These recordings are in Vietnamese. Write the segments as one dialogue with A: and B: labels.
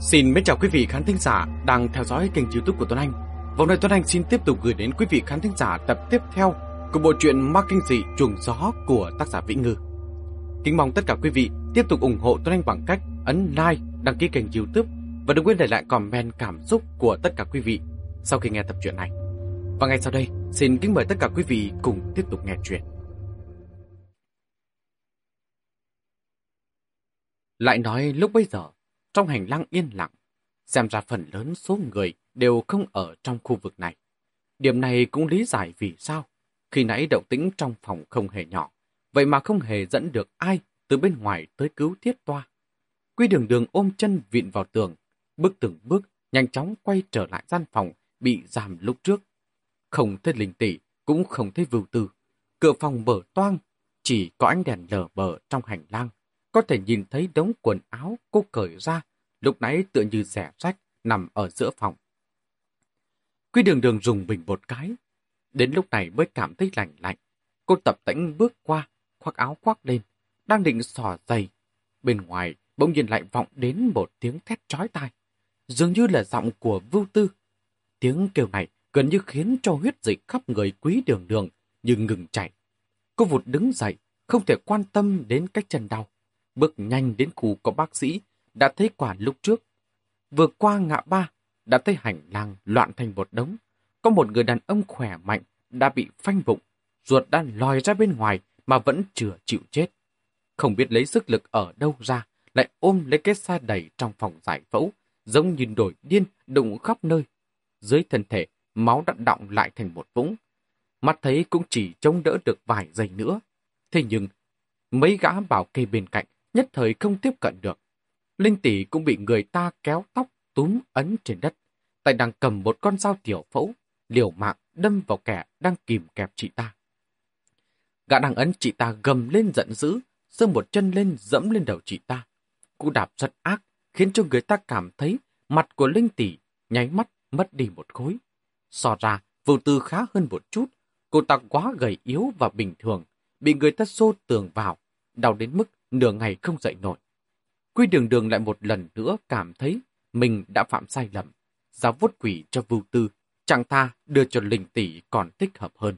A: Xin mến chào quý vị khán thính giả đang theo dõi kênh youtube của Tuấn Anh. Vòng này Tuấn Anh xin tiếp tục gửi đến quý vị khán thính giả tập tiếp theo của bộ truyện Ma Kinh Dị Chuồng Gió của tác giả Vĩnh Ngư. Kính mong tất cả quý vị tiếp tục ủng hộ Tuấn Anh bằng cách ấn like, đăng ký kênh youtube và đừng quên để lại comment cảm xúc của tất cả quý vị sau khi nghe tập truyện này. Và ngay sau đây, xin kính mời tất cả quý vị cùng tiếp tục nghe truyện. Lại nói lúc bây giờ, trong hành lang yên lặng, xem ra phần lớn số người đều không ở trong khu vực này. Điểm này cũng lý giải vì sao, khi nãy động tĩnh trong phòng không hề nhỏ, vậy mà không hề dẫn được ai từ bên ngoài tới cứu thiết toa. Quy đường đường ôm chân vịn vào tường, bước từng bước, nhanh chóng quay trở lại gian phòng bị giảm lúc trước. Không thấy linh tỷ, cũng không thấy vưu tư. Cửa phòng mở toang, chỉ có ánh đèn lờ bờ trong hành lang có thể nhìn thấy đống quần áo cô cởi ra, lúc nãy tựa như rẻ rách nằm ở giữa phòng. Quy đường đường dùng bình một cái. Đến lúc này mới cảm thấy lạnh lạnh. Cô tập tĩnh bước qua, khoác áo khoác lên, đang định xỏ giày. Bên ngoài bỗng nhiên lại vọng đến một tiếng thét chói tai. Dường như là giọng của vưu tư. Tiếng kêu này gần như khiến cho huyết dịch khắp người quý đường đường như ngừng chạy. Cô vụt đứng dậy, không thể quan tâm đến cách chân đau bước nhanh đến khu có bác sĩ, đã thấy quả lúc trước. Vừa qua ngã ba, đã thấy hành lang loạn thành một đống. Có một người đàn ông khỏe mạnh đã bị phanh vụng, ruột đã lòi ra bên ngoài mà vẫn chưa chịu chết. Không biết lấy sức lực ở đâu ra, lại ôm lấy cái xa đầy trong phòng giải phẫu, giống như đổi điên đụng khắp nơi. Dưới thân thể, máu đã đọng lại thành một vũng. Mắt thấy cũng chỉ chống đỡ được vài giây nữa. Thế nhưng, mấy gã bảo kê bên cạnh nhất thời không tiếp cận được. Linh tỷ cũng bị người ta kéo tóc túm ấn trên đất, Tài đang cầm một con dao tiểu phẫu, liều mạng đâm vào kẻ đang kìm kẹp chị ta. Gã đang ấn chị ta gầm lên giận dữ, giơ một chân lên dẫm lên đầu chị ta. Cú đạp rất ác, khiến cho người ta cảm thấy mặt của Linh tỷ nháy mắt mất đi một khối. So ra, vụ tư khá hơn một chút, cô ta quá gầy yếu và bình thường, bị người ta xô tường vào, đau đến mức nửa ngày không dậy nổi. Quy đường đường lại một lần nữa cảm thấy mình đã phạm sai lầm. Giáo vuốt quỷ cho vưu tư, chẳng tha đưa cho linh tỷ còn thích hợp hơn.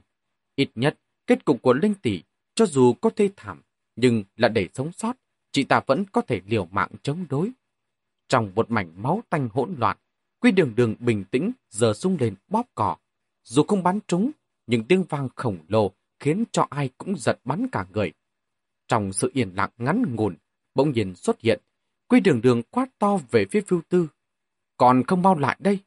A: Ít nhất, kết cục của linh tỷ, cho dù có thê thảm, nhưng là để sống sót, chị ta vẫn có thể liều mạng chống đối. Trong một mảnh máu tanh hỗn loạn, Quy đường đường bình tĩnh giờ sung lên bóp cỏ. Dù không bắn trúng, nhưng tiếng vang khổng lồ khiến cho ai cũng giật bắn cả người. Trong sự yên lặng ngắn ngủn, bỗng nhiên xuất hiện, quy đường đường quát to về phía Vưu Tư. Còn không mau lại đây.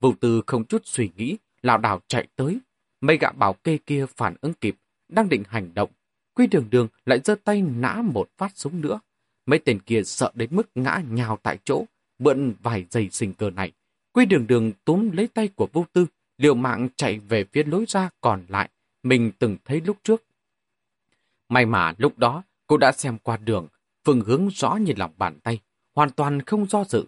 A: Vưu Tư không chút suy nghĩ, lảo đảo chạy tới. Mấy gã bảo kê kia phản ứng kịp, đang định hành động. Quy đường đường lại giơ tay nã một phát súng nữa. Mấy tên kia sợ đến mức ngã nhào tại chỗ, bượn vài giây sinh cơ này. Quy đường đường túm lấy tay của vô tư, liều mạng chạy về phía lối ra còn lại, mình từng thấy lúc trước. May mà lúc đó cô đã xem qua đường, phương hướng rõ như lòng bàn tay, hoàn toàn không do dự.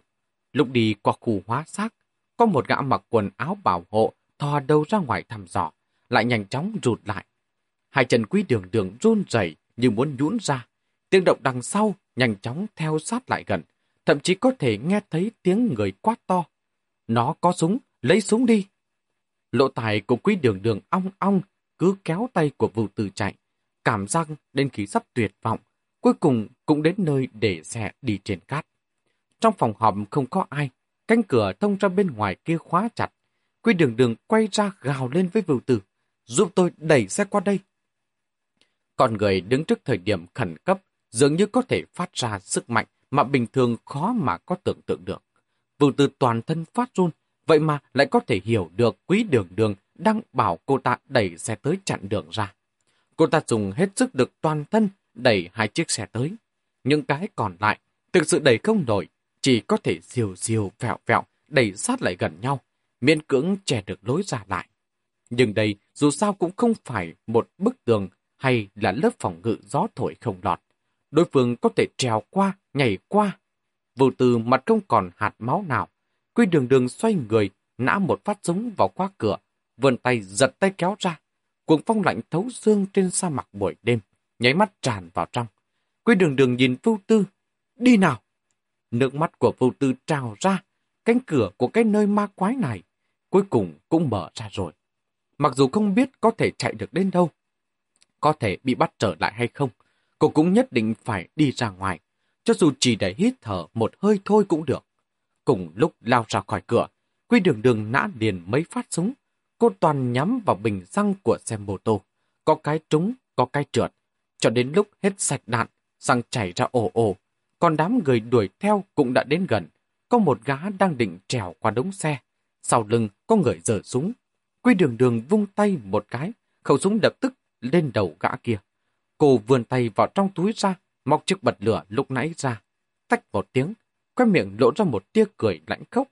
A: Lúc đi qua khu hóa xác, có một gã mặc quần áo bảo hộ thò đầu ra ngoài thăm dò, lại nhanh chóng rụt lại. Hai chân quý đường đường run rẩy như muốn nhũn ra. Tiếng động đằng sau nhanh chóng theo sát lại gần, thậm chí có thể nghe thấy tiếng người quát to. Nó có súng, lấy súng đi. Lộ tài của quý đường đường ong ong cứ kéo tay của vưu tử chạy cảm giác đến khi sắp tuyệt vọng, cuối cùng cũng đến nơi để xe đi trên cát. Trong phòng họp không có ai, cánh cửa thông ra bên ngoài kia khóa chặt. Quy đường đường quay ra gào lên với vưu tử, giúp tôi đẩy xe qua đây. Con người đứng trước thời điểm khẩn cấp dường như có thể phát ra sức mạnh mà bình thường khó mà có tưởng tượng được. Vưu tử toàn thân phát run, vậy mà lại có thể hiểu được quý đường đường đang bảo cô ta đẩy xe tới chặn đường ra. Cô ta dùng hết sức được toàn thân đẩy hai chiếc xe tới. Những cái còn lại thực sự đẩy không nổi, chỉ có thể diều diều vẹo vẹo đẩy sát lại gần nhau, miễn cưỡng che được lối ra lại. Nhưng đây dù sao cũng không phải một bức tường hay là lớp phòng ngự gió thổi không lọt. Đối phương có thể trèo qua, nhảy qua. Vụ từ mặt không còn hạt máu nào. Quy đường đường xoay người, nã một phát súng vào qua cửa, vươn tay giật tay kéo ra, cuồng phong lạnh thấu xương trên sa mạc buổi đêm, nháy mắt tràn vào trong. Quy đường đường nhìn Vưu Tư, đi nào! Nước mắt của vô tư trào ra, cánh cửa của cái nơi ma quái này cuối cùng cũng mở ra rồi. Mặc dù không biết có thể chạy được đến đâu, có thể bị bắt trở lại hay không, cô cũng nhất định phải đi ra ngoài, cho dù chỉ để hít thở một hơi thôi cũng được. Cùng lúc lao ra khỏi cửa, Quy đường đường nã liền mấy phát súng, cô toàn nhắm vào bình xăng của xe mô tô. Có cái trúng, có cái trượt, cho đến lúc hết sạch đạn, xăng chảy ra ồ ồ. Còn đám người đuổi theo cũng đã đến gần. Có một gã đang định trèo qua đống xe. Sau lưng có người giở súng. Quy đường đường vung tay một cái, khẩu súng đập tức lên đầu gã kia. Cô vươn tay vào trong túi ra, móc chiếc bật lửa lúc nãy ra. Tách một tiếng, quay miệng lộ ra một tia cười lạnh khốc.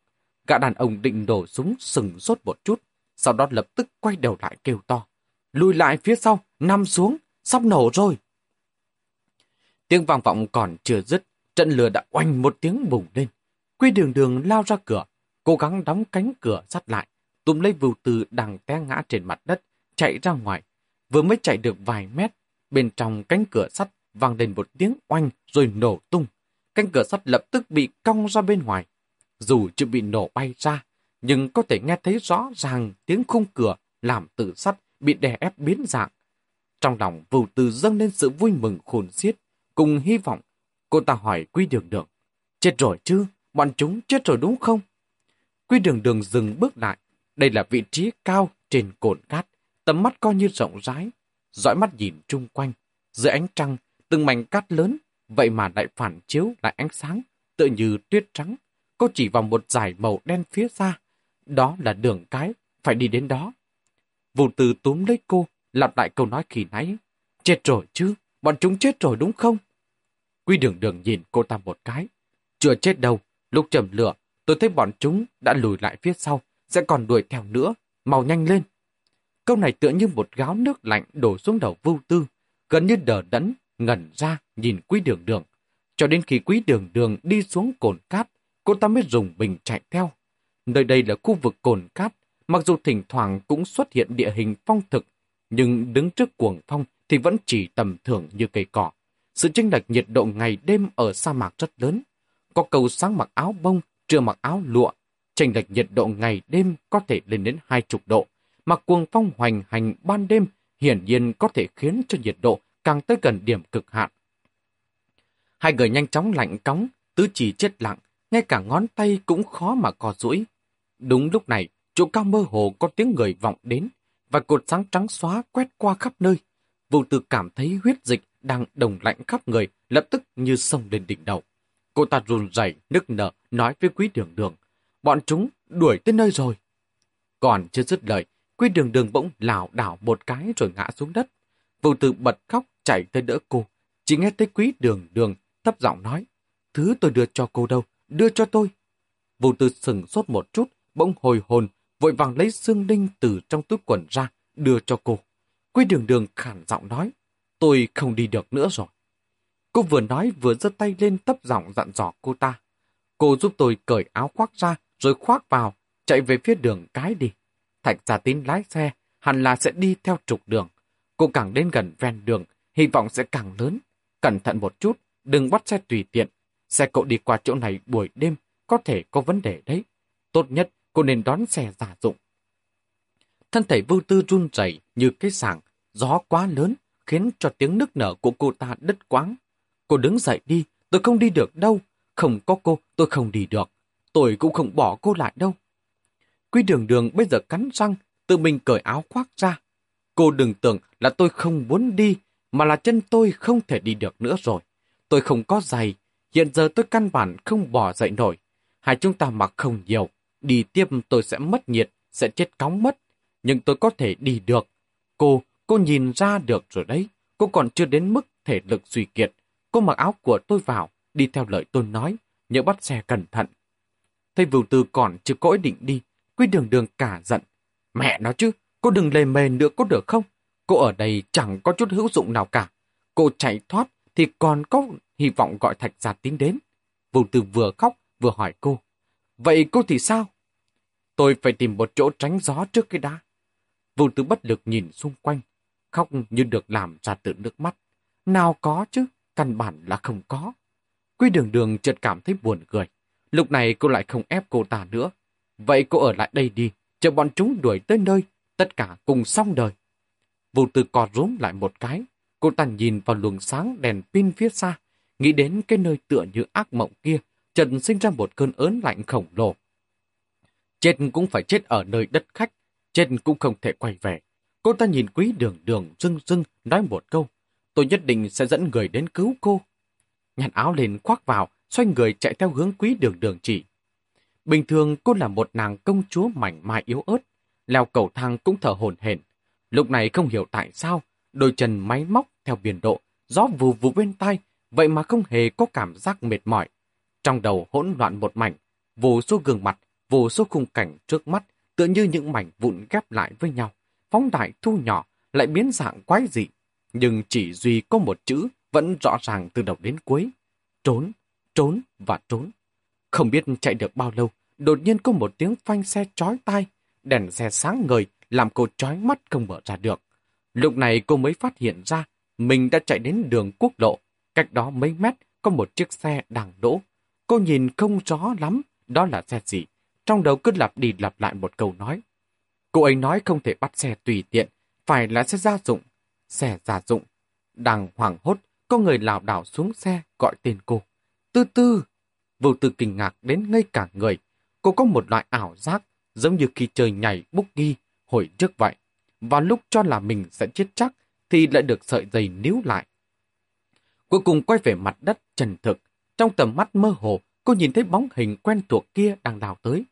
A: Gã đàn ông định đổ súng sừng sốt một chút, sau đó lập tức quay đầu lại kêu to. Lùi lại phía sau, nằm xuống, sắp nổ rồi. Tiếng vang vọng còn chưa dứt, trận lửa đã oanh một tiếng bùng lên. Quy đường đường lao ra cửa, cố gắng đóng cánh cửa sắt lại, túm lấy vưu tư đang té ngã trên mặt đất, chạy ra ngoài. Vừa mới chạy được vài mét, bên trong cánh cửa sắt vang lên một tiếng oanh rồi nổ tung. Cánh cửa sắt lập tức bị cong ra bên ngoài. Dù chưa bị nổ bay ra, nhưng có thể nghe thấy rõ ràng tiếng khung cửa làm từ sắt bị đè ép biến dạng. Trong lòng vưu tư dâng lên sự vui mừng khôn xiết, cùng hy vọng. Cô ta hỏi Quy Đường Đường, chết rồi chứ, bọn chúng chết rồi đúng không? Quy Đường Đường dừng bước lại, đây là vị trí cao trên cồn cát, tầm mắt coi như rộng rãi, dõi mắt nhìn chung quanh, dưới ánh trăng, từng mảnh cát lớn, vậy mà lại phản chiếu lại ánh sáng, tựa như tuyết trắng. Cô chỉ vào một dải màu đen phía xa, đó là đường cái, phải đi đến đó. Vụ từ túm lấy cô, lặp lại câu nói khi nãy. Chết rồi chứ, bọn chúng chết rồi đúng không? Quy đường đường nhìn cô ta một cái. Chưa chết đâu, lúc chầm lửa, tôi thấy bọn chúng đã lùi lại phía sau, sẽ còn đuổi theo nữa, mau nhanh lên. Câu này tựa như một gáo nước lạnh đổ xuống đầu vưu tư, gần như đờ đẫn, ngẩn ra nhìn quý đường đường. Cho đến khi quý đường đường đi xuống cồn cát, cô ta mới dùng bình chạy theo. Nơi đây là khu vực cồn cát, mặc dù thỉnh thoảng cũng xuất hiện địa hình phong thực, nhưng đứng trước cuồng phong thì vẫn chỉ tầm thường như cây cỏ. Sự chênh lệch nhiệt độ ngày đêm ở sa mạc rất lớn. Có cầu sáng mặc áo bông, trưa mặc áo lụa. Chênh lệch nhiệt độ ngày đêm có thể lên đến hai chục độ. Mặc cuồng phong hoành hành ban đêm hiển nhiên có thể khiến cho nhiệt độ càng tới gần điểm cực hạn. Hai người nhanh chóng lạnh cóng, tứ chỉ chết lặng, ngay cả ngón tay cũng khó mà co duỗi. Đúng lúc này, chỗ cao mơ hồ có tiếng người vọng đến, và cột sáng trắng xóa quét qua khắp nơi. Vô tư cảm thấy huyết dịch đang đồng lạnh khắp người, lập tức như sông lên đỉnh đầu. Cô ta run rẩy nức nở, nói với quý đường đường. Bọn chúng đuổi tới nơi rồi. Còn chưa dứt lời, quý đường đường bỗng lảo đảo một cái rồi ngã xuống đất. Vô tư bật khóc chạy tới đỡ cô. Chỉ nghe thấy quý đường đường thấp giọng nói. Thứ tôi đưa cho cô đâu, đưa cho tôi. Vô tư sừng sốt một chút, bỗng hồi hồn, vội vàng lấy xương đinh từ trong túi quần ra, đưa cho cô. Quý đường đường khản giọng nói, tôi không đi được nữa rồi. Cô vừa nói vừa giơ tay lên tấp giọng dặn dò cô ta. Cô giúp tôi cởi áo khoác ra rồi khoác vào, chạy về phía đường cái đi. Thạch giả tín lái xe, hẳn là sẽ đi theo trục đường. Cô càng đến gần ven đường, hy vọng sẽ càng lớn. Cẩn thận một chút, đừng bắt xe tùy tiện. Xe cậu đi qua chỗ này buổi đêm, có thể có vấn đề đấy. Tốt nhất, cô nên đón xe giả dụng. Thân thể vô tư run rẩy như cái sảng, gió quá lớn, khiến cho tiếng nức nở của cô ta đứt quáng. Cô đứng dậy đi, tôi không đi được đâu. Không có cô, tôi không đi được. Tôi cũng không bỏ cô lại đâu. Quy đường đường bây giờ cắn răng, tự mình cởi áo khoác ra. Cô đừng tưởng là tôi không muốn đi, mà là chân tôi không thể đi được nữa rồi. Tôi không có giày, hiện giờ tôi căn bản không bỏ dậy nổi. Hai chúng ta mặc không nhiều, đi tiếp tôi sẽ mất nhiệt, sẽ chết cóng mất. Nhưng tôi có thể đi được. Cô, cô nhìn ra được rồi đấy. Cô còn chưa đến mức thể lực suy kiệt. Cô mặc áo của tôi vào, đi theo lời tôi nói, nhớ bắt xe cẩn thận. Thầy vưu tư còn chưa có ý định đi, quy đường đường cả giận. Mẹ nó chứ, cô đừng lề mề nữa có được không? Cô ở đây chẳng có chút hữu dụng nào cả. Cô chạy thoát thì còn có hy vọng gọi thạch Gia tín đến. Vưu tư vừa khóc vừa hỏi cô. Vậy cô thì sao? Tôi phải tìm một chỗ tránh gió trước cái đá. Vô tư bất lực nhìn xung quanh, khóc như được làm ra từ nước mắt. Nào có chứ, căn bản là không có. Quy đường đường chợt cảm thấy buồn cười. Lúc này cô lại không ép cô ta nữa. Vậy cô ở lại đây đi, chờ bọn chúng đuổi tới nơi, tất cả cùng xong đời. Vô tư co rúm lại một cái, cô ta nhìn vào luồng sáng đèn pin phía xa, nghĩ đến cái nơi tựa như ác mộng kia, chợt sinh ra một cơn ớn lạnh khổng lồ. Chết cũng phải chết ở nơi đất khách, chết cũng không thể quay về. Cô ta nhìn quý đường đường rưng rưng nói một câu, tôi nhất định sẽ dẫn người đến cứu cô. Nhặt áo lên khoác vào, xoay người chạy theo hướng quý đường đường chỉ. Bình thường cô là một nàng công chúa mảnh mai yếu ớt, leo cầu thang cũng thở hồn hển. Lúc này không hiểu tại sao, đôi chân máy móc theo biển độ, gió vù vù bên tai, vậy mà không hề có cảm giác mệt mỏi. Trong đầu hỗn loạn một mảnh, vô số gương mặt, vô số khung cảnh trước mắt, tựa như những mảnh vụn ghép lại với nhau, phóng đại thu nhỏ, lại biến dạng quái dị. Nhưng chỉ duy có một chữ vẫn rõ ràng từ đầu đến cuối. Trốn, trốn và trốn. Không biết chạy được bao lâu, đột nhiên có một tiếng phanh xe chói tai, đèn xe sáng ngời làm cô chói mắt không mở ra được. Lúc này cô mới phát hiện ra mình đã chạy đến đường quốc lộ, cách đó mấy mét có một chiếc xe đang đỗ. Cô nhìn không rõ lắm đó là xe gì, trong đầu cứ lặp đi lặp lại một câu nói. Cô ấy nói không thể bắt xe tùy tiện, phải là xe gia dụng, xe gia dụng. Đang hoảng hốt, có người lảo đảo xuống xe gọi tên cô. Tư tư! Vô tư kinh ngạc đến ngây cả người. Cô có một loại ảo giác, giống như khi chơi nhảy búc ghi hồi trước vậy. Và lúc cho là mình sẽ chết chắc, thì lại được sợi dây níu lại. Cuối cùng quay về mặt đất trần thực. Trong tầm mắt mơ hồ, cô nhìn thấy bóng hình quen thuộc kia đang đào tới.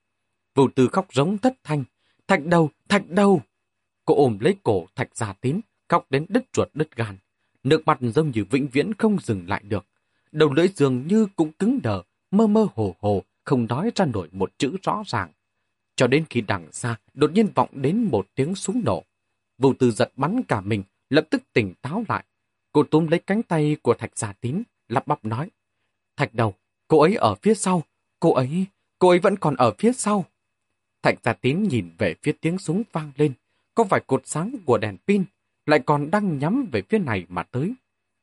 A: Vô tư khóc giống thất thanh. Thạch đầu, thạch đầu! Cô ôm lấy cổ thạch gia tín, khóc đến đứt ruột đứt gan. Nước mặt giống như vĩnh viễn không dừng lại được. Đầu lưỡi dường như cũng cứng đờ, mơ mơ hồ hồ, không nói ra nổi một chữ rõ ràng. Cho đến khi đằng xa, đột nhiên vọng đến một tiếng súng nổ. Vô tư giật bắn cả mình, lập tức tỉnh táo lại. Cô túm lấy cánh tay của Thạch Gia Tín, lắp bắp nói. Thạch đầu, cô ấy ở phía sau, cô ấy, cô ấy vẫn còn ở phía sau. Thạch Gia Tín nhìn về phía tiếng súng vang lên, có vài cột sáng của đèn pin, lại còn đang nhắm về phía này mà tới.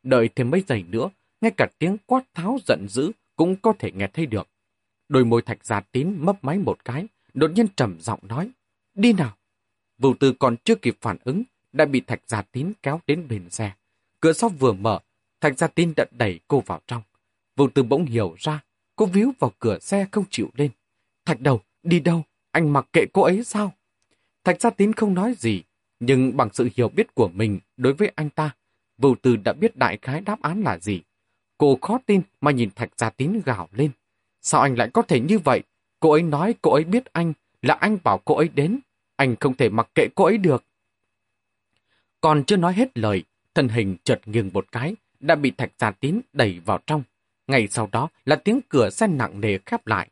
A: Đợi thêm mấy giây nữa, ngay cả tiếng quát tháo giận dữ cũng có thể nghe thấy được. Đôi môi Thạch Gia Tín mấp máy một cái, đột nhiên trầm giọng nói, đi nào. Vũ Tư còn chưa kịp phản ứng, đã bị Thạch Gia Tín kéo đến bên xe. Cửa sau vừa mở, Thạch Gia Tín đã đẩy cô vào trong. Vũ Tư bỗng hiểu ra, cô víu vào cửa xe không chịu lên. Thạch đầu, đi đâu? Anh mặc kệ cô ấy sao? Thạch Gia Tín không nói gì, nhưng bằng sự hiểu biết của mình đối với anh ta, Vũ Tư đã biết đại khái đáp án là gì. Cô khó tin mà nhìn Thạch Gia Tín gào lên. Sao anh lại có thể như vậy? Cô ấy nói cô ấy biết anh, là anh bảo cô ấy đến. Anh không thể mặc kệ cô ấy được. Còn chưa nói hết lời, thân hình chợt nghiêng một cái, đã bị thạch gia tín đẩy vào trong. Ngay sau đó là tiếng cửa xe nặng nề khép lại.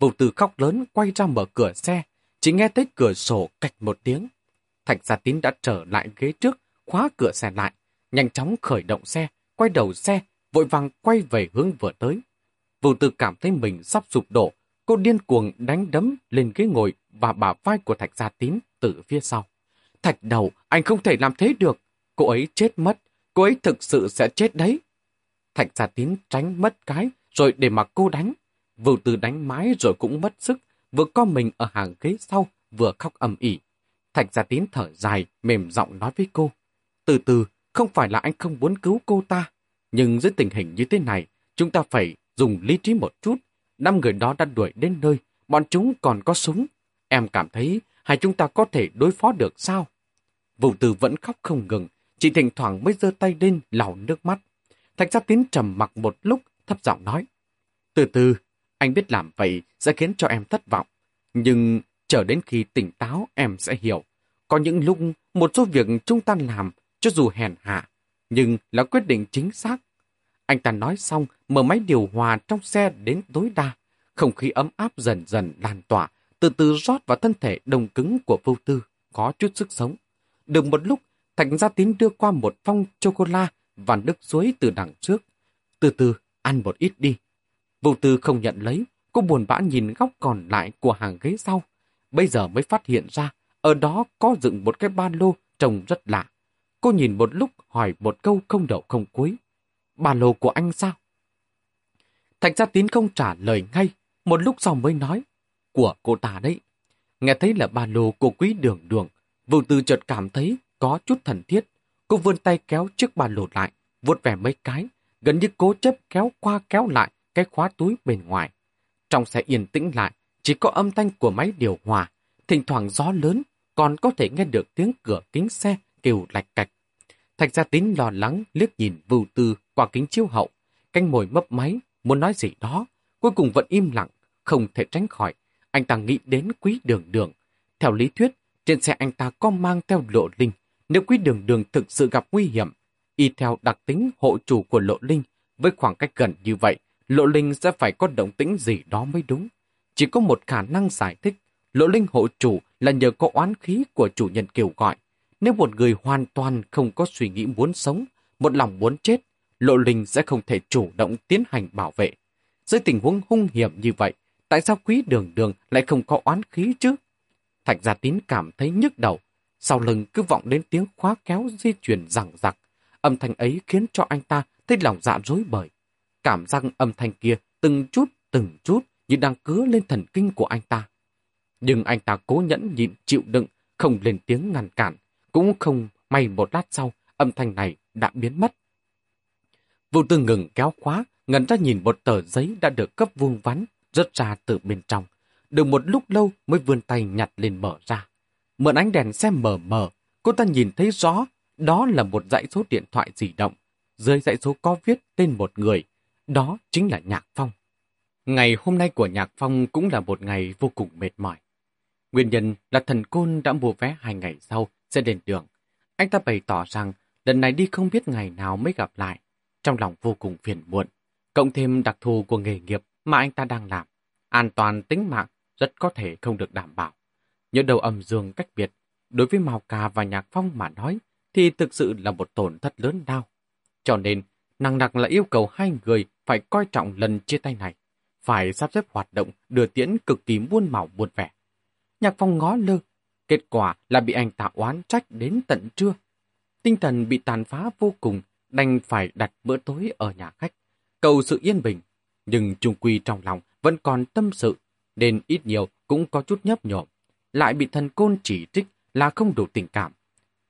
A: Vũ từ khóc lớn quay ra mở cửa xe, chỉ nghe thấy cửa sổ cạch một tiếng. Thạch gia tín đã trở lại ghế trước, khóa cửa xe lại, nhanh chóng khởi động xe, quay đầu xe, vội vàng quay về hướng vừa tới. Vũ từ cảm thấy mình sắp sụp đổ, cô điên cuồng đánh đấm lên ghế ngồi và bả vai của Thạch Gia Tín từ phía sau. Thạch đầu, anh không thể làm thế được. Cô ấy chết mất, cô ấy thực sự sẽ chết đấy. Thạch Gia Tín tránh mất cái, rồi để mặc cô đánh. Vừa từ đánh mái rồi cũng mất sức, vừa co mình ở hàng ghế sau, vừa khóc ầm ỉ. Thạch Gia Tín thở dài, mềm giọng nói với cô. Từ từ, không phải là anh không muốn cứu cô ta, nhưng dưới tình hình như thế này, chúng ta phải dùng lý trí một chút. Năm người đó đã đuổi đến nơi, bọn chúng còn có súng. Em cảm thấy hai chúng ta có thể đối phó được sao? Vũ Từ vẫn khóc không ngừng, chỉ thỉnh thoảng mới giơ tay lên lau nước mắt. Thạch Gia Tín trầm mặc một lúc, thấp giọng nói. Từ từ, anh biết làm vậy sẽ khiến cho em thất vọng. Nhưng chờ đến khi tỉnh táo em sẽ hiểu. Có những lúc một số việc chúng ta làm cho dù hèn hạ, nhưng là quyết định chính xác. Anh ta nói xong, mở máy điều hòa trong xe đến tối đa. Không khí ấm áp dần dần lan tỏa, từ từ rót vào thân thể đồng cứng của vô tư, có chút sức sống. Được một lúc, Thạch Gia Tín đưa qua một phong chocolate và nước suối từ đằng trước. Từ từ, ăn một ít đi. Vô tư không nhận lấy, cô buồn bã nhìn góc còn lại của hàng ghế sau. Bây giờ mới phát hiện ra, ở đó có dựng một cái ba lô trông rất lạ. Cô nhìn một lúc hỏi một câu không đậu không cuối. Ba lô của anh sao? Thạch Gia Tín không trả lời ngay, một lúc sau mới nói, của cô ta đấy. Nghe thấy là ba lô của quý đường đường, vô Tư chợt cảm thấy có chút thần thiết. Cô vươn tay kéo chiếc ba lô lại, vuốt vẻ mấy cái, gần như cố chấp kéo qua kéo lại cái khóa túi bên ngoài. Trong xe yên tĩnh lại, chỉ có âm thanh của máy điều hòa, thỉnh thoảng gió lớn, còn có thể nghe được tiếng cửa kính xe kêu lạch cạch. Thạch Gia Tín lo lắng liếc nhìn Vưu Tư qua kính chiếu hậu, canh mồi mấp máy, muốn nói gì đó, cuối cùng vẫn im lặng, không thể tránh khỏi. Anh ta nghĩ đến quý đường đường. Theo lý thuyết, trên xe anh ta có mang theo lộ linh. Nếu quý đường đường thực sự gặp nguy hiểm, y theo đặc tính hộ chủ của lộ linh, với khoảng cách gần như vậy, lộ linh sẽ phải có động tĩnh gì đó mới đúng. Chỉ có một khả năng giải thích, lộ linh hộ chủ là nhờ có oán khí của chủ nhân kêu gọi. Nếu một người hoàn toàn không có suy nghĩ muốn sống, một lòng muốn chết, lộ linh sẽ không thể chủ động tiến hành bảo vệ. Dưới tình huống hung hiểm như vậy, tại sao quý đường đường lại không có oán khí chứ? Thạch Gia Tín cảm thấy nhức đầu, sau lưng cứ vọng đến tiếng khóa kéo di chuyển rằng rặc. Âm thanh ấy khiến cho anh ta thấy lòng dạ rối bời. Cảm giác âm thanh kia từng chút từng chút như đang cứa lên thần kinh của anh ta. Nhưng anh ta cố nhẫn nhịn chịu đựng, không lên tiếng ngăn cản. Cũng không may một lát sau, âm thanh này đã biến mất. Vô tư ngừng kéo khóa, ngẩn ra nhìn một tờ giấy đã được cấp vuông vắn, rớt ra từ bên trong. Được một lúc lâu mới vươn tay nhặt lên mở ra. Mượn ánh đèn xem mờ mờ, cô ta nhìn thấy rõ, đó là một dãy số điện thoại di động. Dưới dãy số có viết tên một người, đó chính là Nhạc Phong. Ngày hôm nay của Nhạc Phong cũng là một ngày vô cùng mệt mỏi. Nguyên nhân là thần côn đã mua vé hai ngày sau sẽ lên đường. Anh ta bày tỏ rằng lần này đi không biết ngày nào mới gặp lại. Trong lòng vô cùng phiền muộn. Cộng thêm đặc thù của nghề nghiệp mà anh ta đang làm. An toàn tính mạng rất có thể không được đảm bảo. Nhớ đầu âm dương cách biệt, đối với Mao Ca và Nhạc Phong mà nói, thì thực sự là một tổn thất lớn đau. Cho nên, nặng nặc là yêu cầu hai người phải coi trọng lần chia tay này, phải sắp xếp hoạt động đưa tiễn cực kỳ muôn màu buồn vẻ. Nhạc Phong ngó lơ, kết quả là bị anh ta oán trách đến tận trưa. Tinh thần bị tàn phá vô cùng, đành phải đặt bữa tối ở nhà khách, cầu sự yên bình. Nhưng trung quy trong lòng vẫn còn tâm sự, nên ít nhiều cũng có chút nhấp nhộm. Lại bị thần côn chỉ trích là không đủ tình cảm.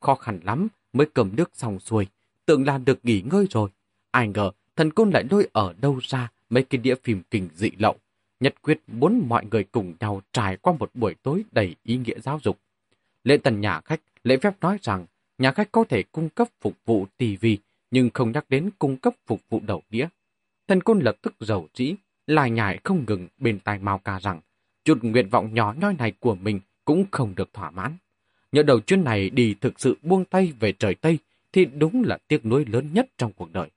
A: Khó khăn lắm mới cầm nước xong xuôi, tưởng là được nghỉ ngơi rồi. Ai ngờ thần côn lại lôi ở đâu ra mấy cái đĩa phim kinh dị lậu. Nhật quyết muốn mọi người cùng nhau trải qua một buổi tối đầy ý nghĩa giáo dục. Lễ tần nhà khách lễ phép nói rằng nhà khách có thể cung cấp phục vụ TV nhưng không nhắc đến cung cấp phục vụ đầu đĩa. Thần côn lập tức giàu dĩ, lại nhải không ngừng bên tai Mao ca rằng chút nguyện vọng nhỏ nhoi này của mình cũng không được thỏa mãn. Nhờ đầu chuyến này đi thực sự buông tay về trời Tây thì đúng là tiếc nuối lớn nhất trong cuộc đời.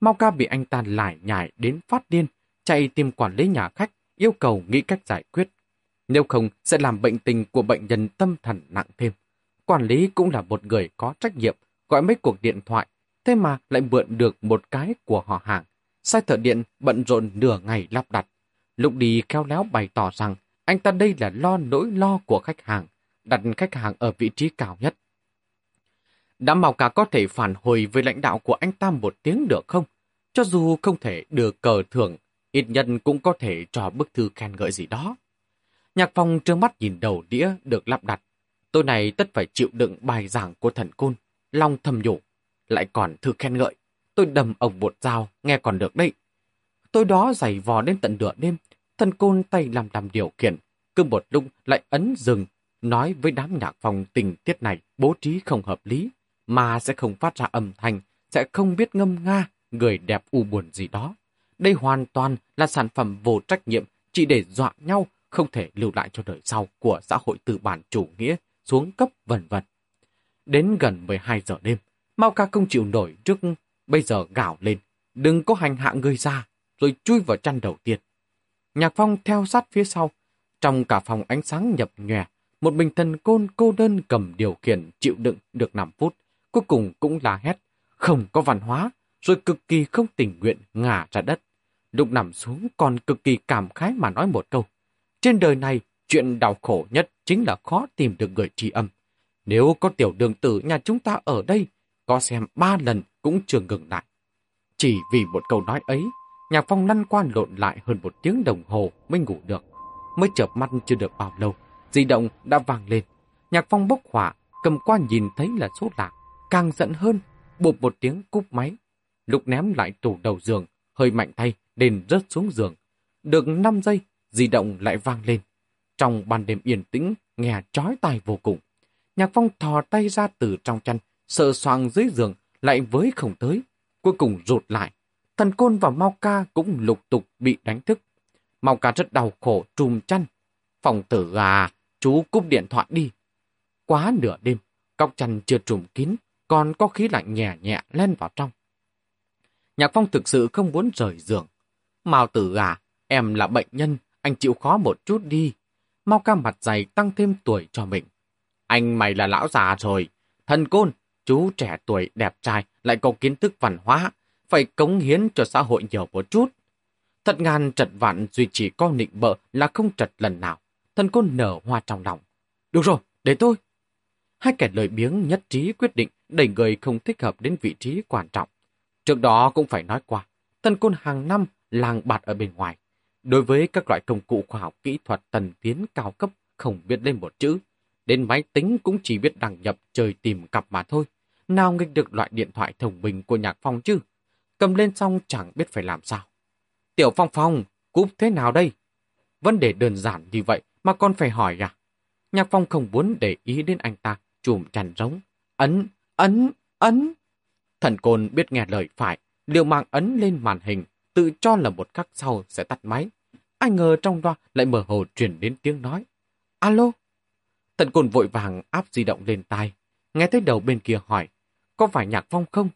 A: Mao ca bị anh ta lại nhải đến phát điên, chạy tìm quản lý nhà khách, yêu cầu nghĩ cách giải quyết. Nếu không sẽ làm bệnh tình của bệnh nhân tâm thần nặng thêm. Quản lý cũng là một người có trách nhiệm, gọi mấy cuộc điện thoại, thế mà lại mượn được một cái của họ hàng. Sai thợ điện bận rộn nửa ngày lắp đặt. Lúc đi khéo léo bày tỏ rằng anh ta đây là lo nỗi lo của khách hàng, đặt khách hàng ở vị trí cao nhất. Đã màu cả có thể phản hồi với lãnh đạo của anh ta một tiếng được không? Cho dù không thể được cờ thưởng, ít nhân cũng có thể cho bức thư khen ngợi gì đó. Nhạc phong trương mắt nhìn đầu đĩa được lắp đặt. Tôi này tất phải chịu đựng bài giảng của thần côn, long thầm nhủ. Lại còn thư khen ngợi. Tôi đầm ông bột dao, nghe còn được đấy. Tôi đó giày vò đến tận nửa đêm, thần côn tay làm làm điều khiển. Cứ một lúc lại ấn dừng, nói với đám nhạc phòng tình tiết này bố trí không hợp lý, mà sẽ không phát ra âm thanh, sẽ không biết ngâm nga, người đẹp u buồn gì đó. Đây hoàn toàn là sản phẩm vô trách nhiệm, chỉ để dọa nhau, không thể lưu lại cho đời sau của xã hội tư bản chủ nghĩa, xuống cấp vân vân. Đến gần 12 giờ đêm, Mao ca không chịu nổi trước bây giờ gào lên, đừng có hành hạ người ra, rồi chui vào chăn đầu tiên. Nhạc Phong theo sát phía sau, trong cả phòng ánh sáng nhập nhòe, một mình thần côn cô đơn cầm điều khiển chịu đựng được 5 phút, cuối cùng cũng là hét, không có văn hóa, rồi cực kỳ không tình nguyện ngả ra đất. Lúc nằm xuống còn cực kỳ cảm khái mà nói một câu. Trên đời này, chuyện đau khổ nhất chính là khó tìm được người tri âm. Nếu có tiểu đường tử nhà chúng ta ở đây, có xem ba lần cũng chưa ngừng lại. Chỉ vì một câu nói ấy, Nhạc Phong lăn quan lộn lại hơn một tiếng đồng hồ mới ngủ được. Mới chợp mắt chưa được bao lâu, di động đã vang lên. Nhạc Phong bốc hỏa, cầm qua nhìn thấy là số lạc. Càng giận hơn, bụp một tiếng cúp máy. Lúc ném lại tủ đầu giường, hơi mạnh tay, đền rớt xuống giường. Được 5 giây, di động lại vang lên. Trong ban đêm yên tĩnh, nghe chói tai vô cùng. Nhạc Phong thò tay ra từ trong chăn, sợ soàng dưới giường, lại với không tới. Cuối cùng rụt lại. Thần Côn và Mau Ca cũng lục tục bị đánh thức. Mau Ca rất đau khổ trùm chăn. Phòng tử à, chú cúp điện thoại đi. Quá nửa đêm, cọc chăn chưa trùm kín, còn có khí lạnh nhẹ nhẹ lên vào trong. Nhạc Phong thực sự không muốn rời giường. Mao tử à, em là bệnh nhân, anh chịu khó một chút đi. Mau ca mặt dày tăng thêm tuổi cho mình. Anh mày là lão già rồi. Thần côn, chú trẻ tuổi đẹp trai lại có kiến thức văn hóa, phải cống hiến cho xã hội nhiều một chút. Thật ngàn trật vạn duy trì con nịnh bợ là không trật lần nào. Thần côn nở hoa trong lòng. Được rồi, để tôi. Hai kẻ lời biếng nhất trí quyết định đẩy người không thích hợp đến vị trí quan trọng. Trước đó cũng phải nói qua, tân côn hàng năm làng bạt ở bên ngoài. Đối với các loại công cụ khoa học kỹ thuật tần tiến cao cấp không biết lên một chữ, đến máy tính cũng chỉ biết đăng nhập chơi tìm cặp mà thôi. Nào nghịch được loại điện thoại thông minh của Nhạc Phong chứ? Cầm lên xong chẳng biết phải làm sao. Tiểu Phong Phong, cúp thế nào đây? Vấn đề đơn giản như vậy mà con phải hỏi à? Nhạc Phong không muốn để ý đến anh ta, chùm chằn rống. Ấn, ấn, ấn. Thần côn biết nghe lời phải, liều mạng ấn lên màn hình, tự cho là một khắc sau sẽ tắt máy. Ai ngờ trong loa lại mở hồ truyền đến tiếng nói. Alo? Thần côn vội vàng áp di động lên tai. Nghe thấy đầu bên kia hỏi, có phải Nhạc Phong không?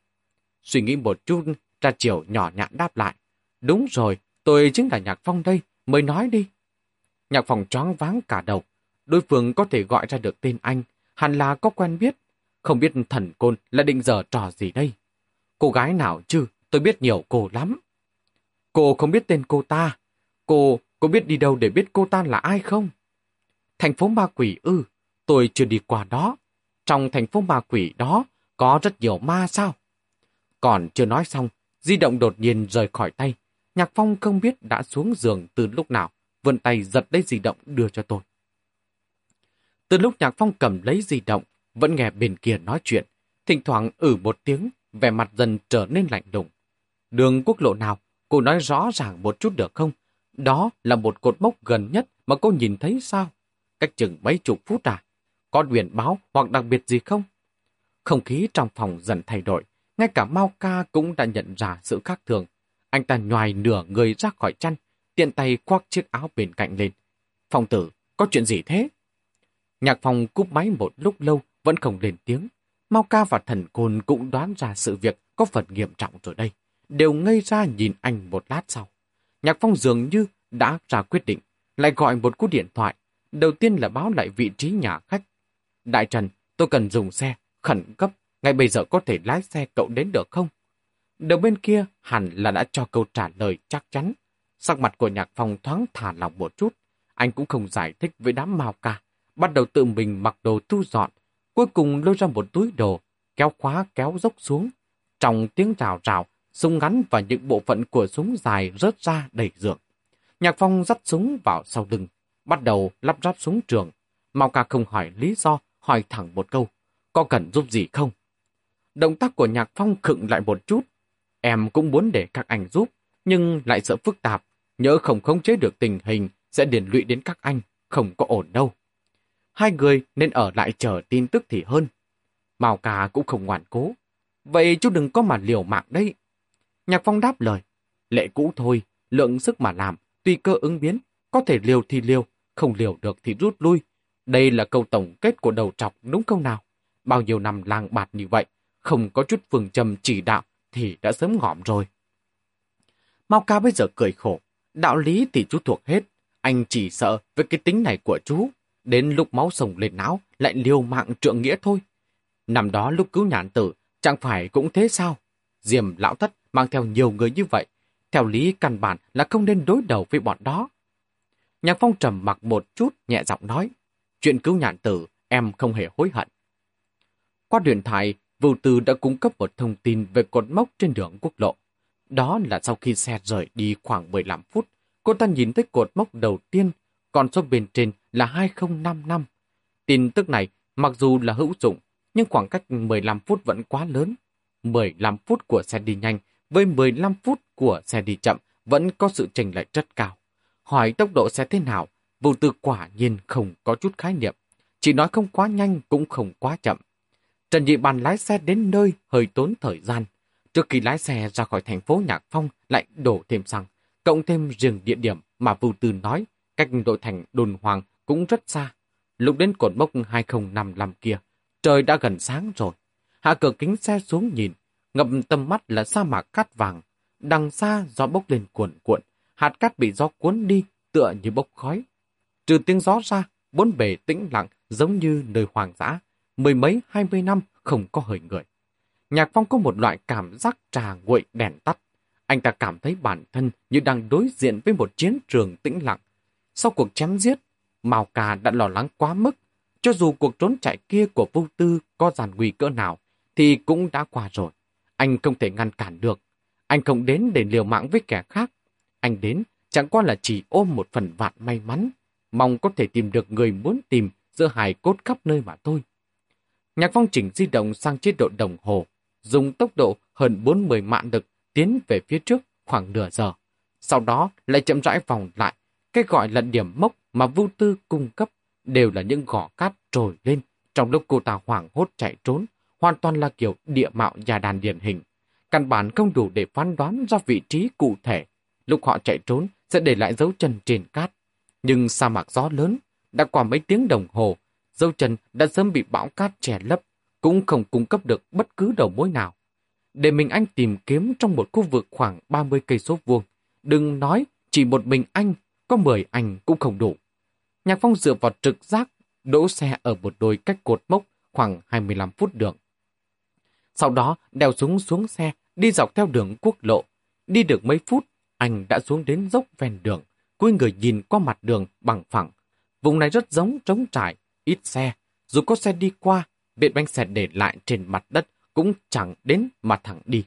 A: Suy nghĩ một chút, ra chiều nhỏ nhạn đáp lại. Đúng rồi, tôi chính là Nhạc Phong đây, mới nói đi. Nhạc Phong choáng váng cả đầu. Đối phương có thể gọi ra được tên anh, hẳn là có quen biết. Không biết thần côn là định giờ trò gì đây. Cô gái nào chứ, tôi biết nhiều cô lắm. Cô không biết tên cô ta. Cô có biết đi đâu để biết cô ta là ai không? Thành phố ma quỷ ư, tôi chưa đi qua đó. Trong thành phố ma quỷ đó có rất nhiều ma sao? Còn chưa nói xong, di động đột nhiên rời khỏi tay. Nhạc Phong không biết đã xuống giường từ lúc nào, vươn tay giật lấy di động đưa cho tôi. Từ lúc Nhạc Phong cầm lấy di động, vẫn nghe bên kia nói chuyện, thỉnh thoảng ử một tiếng, vẻ mặt dần trở nên lạnh lùng. Đường quốc lộ nào, cô nói rõ ràng một chút được không? Đó là một cột mốc gần nhất mà cô nhìn thấy sao? Cách chừng mấy chục phút à? Có biển báo hoặc đặc biệt gì không? Không khí trong phòng dần thay đổi, ngay cả Mao Ca cũng đã nhận ra sự khác thường. Anh ta nhoài nửa người ra khỏi chăn, tiện tay khoác chiếc áo bên cạnh lên. Phòng tử, có chuyện gì thế? Nhạc phòng cúp máy một lúc lâu vẫn không lên tiếng. Mao Ca và thần côn cũng đoán ra sự việc có phần nghiêm trọng rồi đây. Đều ngây ra nhìn anh một lát sau. Nhạc phong dường như đã ra quyết định, lại gọi một cú điện thoại. Đầu tiên là báo lại vị trí nhà khách. Đại Trần, tôi cần dùng xe, khẩn cấp, ngay bây giờ có thể lái xe cậu đến được không? Đầu bên kia hẳn là đã cho câu trả lời chắc chắn. Sắc mặt của nhạc phong thoáng thả lỏng một chút. Anh cũng không giải thích với đám mao ca. Bắt đầu tự mình mặc đồ thu dọn. Cuối cùng lôi ra một túi đồ, kéo khóa kéo dốc xuống. Trong tiếng rào rào, súng ngắn và những bộ phận của súng dài rớt ra đầy giường. Nhạc phong dắt súng vào sau lưng, bắt đầu lắp ráp súng trường. Mao ca không hỏi lý do, hỏi thẳng một câu. Có cần giúp gì không? Động tác của Nhạc Phong khựng lại một chút. Em cũng muốn để các anh giúp, nhưng lại sợ phức tạp. Nhớ không khống chế được tình hình sẽ điền lụy đến các anh, không có ổn đâu. Hai người nên ở lại chờ tin tức thì hơn. Mao Cà cũng không ngoan cố. Vậy chú đừng có mà liều mạng đấy. Nhạc Phong đáp lời. Lệ cũ thôi, lượng sức mà làm, tùy cơ ứng biến. Có thể liều thì liều, không liều được thì rút lui. Đây là câu tổng kết của đầu trọc đúng không nào? Bao nhiêu năm lang bạt như vậy, không có chút phương châm chỉ đạo thì đã sớm ngỏm rồi. Mao ca bây giờ cười khổ, đạo lý thì chú thuộc hết, anh chỉ sợ với cái tính này của chú, đến lúc máu sồng lên não lại liều mạng trượng nghĩa thôi. Năm đó lúc cứu nhãn tử, chẳng phải cũng thế sao? Diềm lão thất mang theo nhiều người như vậy, theo lý căn bản là không nên đối đầu với bọn đó. Nhạc phong trầm mặc một chút, nhẹ giọng nói, chuyện cứu nhãn tử, em không hề hối hận. Qua điện thoại, Vô Tư đã cung cấp một thông tin về cột mốc trên đường quốc lộ. Đó là sau khi xe rời đi khoảng 15 phút, cô ta nhìn thấy cột mốc đầu tiên, còn số bên trên là 2055. Tin tức này, mặc dù là hữu dụng, nhưng khoảng cách 15 phút vẫn quá lớn. 15 phút của xe đi nhanh với 15 phút của xe đi chậm vẫn có sự chênh lệch rất cao. Hỏi tốc độ xe thế nào, vụ tư quả nhiên không có chút khái niệm. Chỉ nói không quá nhanh cũng không quá chậm. Trần Nhị Bàn lái xe đến nơi hơi tốn thời gian. Trước khi lái xe ra khỏi thành phố Nhạc Phong lại đổ thêm xăng, cộng thêm riêng địa điểm mà Vưu Tư nói, cách đội thành đồn hoàng cũng rất xa. Lúc đến cột mốc 2055 kia, trời đã gần sáng rồi. Hạ cửa kính xe xuống nhìn, ngập tầm mắt là sa mạc cát vàng. Đằng xa gió bốc lên cuộn cuộn, hạt cát bị gió cuốn đi tựa như bốc khói. Trừ tiếng gió ra, bốn bề tĩnh lặng giống như nơi hoàng dã, mười mấy hai mươi năm không có hơi người. Nhạc Phong có một loại cảm giác trà nguội đèn tắt. Anh ta cảm thấy bản thân như đang đối diện với một chiến trường tĩnh lặng. Sau cuộc chém giết, Mao Cà đã lo lắng quá mức. Cho dù cuộc trốn chạy kia của vô tư có giàn nguy cỡ nào, thì cũng đã qua rồi. Anh không thể ngăn cản được. Anh không đến để liều mạng với kẻ khác. Anh đến chẳng qua là chỉ ôm một phần vạn may mắn, mong có thể tìm được người muốn tìm giữa hài cốt khắp nơi mà thôi. Nhạc phong chỉnh di động sang chế độ đồng hồ, dùng tốc độ hơn 40 mạn lực tiến về phía trước khoảng nửa giờ. Sau đó lại chậm rãi vòng lại, cái gọi là điểm mốc mà Vu Tư cung cấp đều là những gò cát trồi lên trong lúc cô ta hoảng hốt chạy trốn, hoàn toàn là kiểu địa mạo nhà đàn điển hình. Căn bản không đủ để phán đoán ra vị trí cụ thể. Lúc họ chạy trốn sẽ để lại dấu chân trên cát. Nhưng sa mạc gió lớn, đã qua mấy tiếng đồng hồ, dấu chân đã sớm bị bão cát che lấp, cũng không cung cấp được bất cứ đầu mối nào. Để mình anh tìm kiếm trong một khu vực khoảng 30 cây số vuông, đừng nói chỉ một mình anh, có 10 anh cũng không đủ. Nhạc Phong dựa vào trực giác, đỗ xe ở một đôi cách cột mốc khoảng 25 phút đường. Sau đó đeo súng xuống xe, đi dọc theo đường quốc lộ. Đi được mấy phút, anh đã xuống đến dốc ven đường, cúi người nhìn qua mặt đường bằng phẳng. Vùng này rất giống trống trải, ít xe. Dù có xe đi qua, biện bánh xe để lại trên mặt đất cũng chẳng đến mà thẳng đi.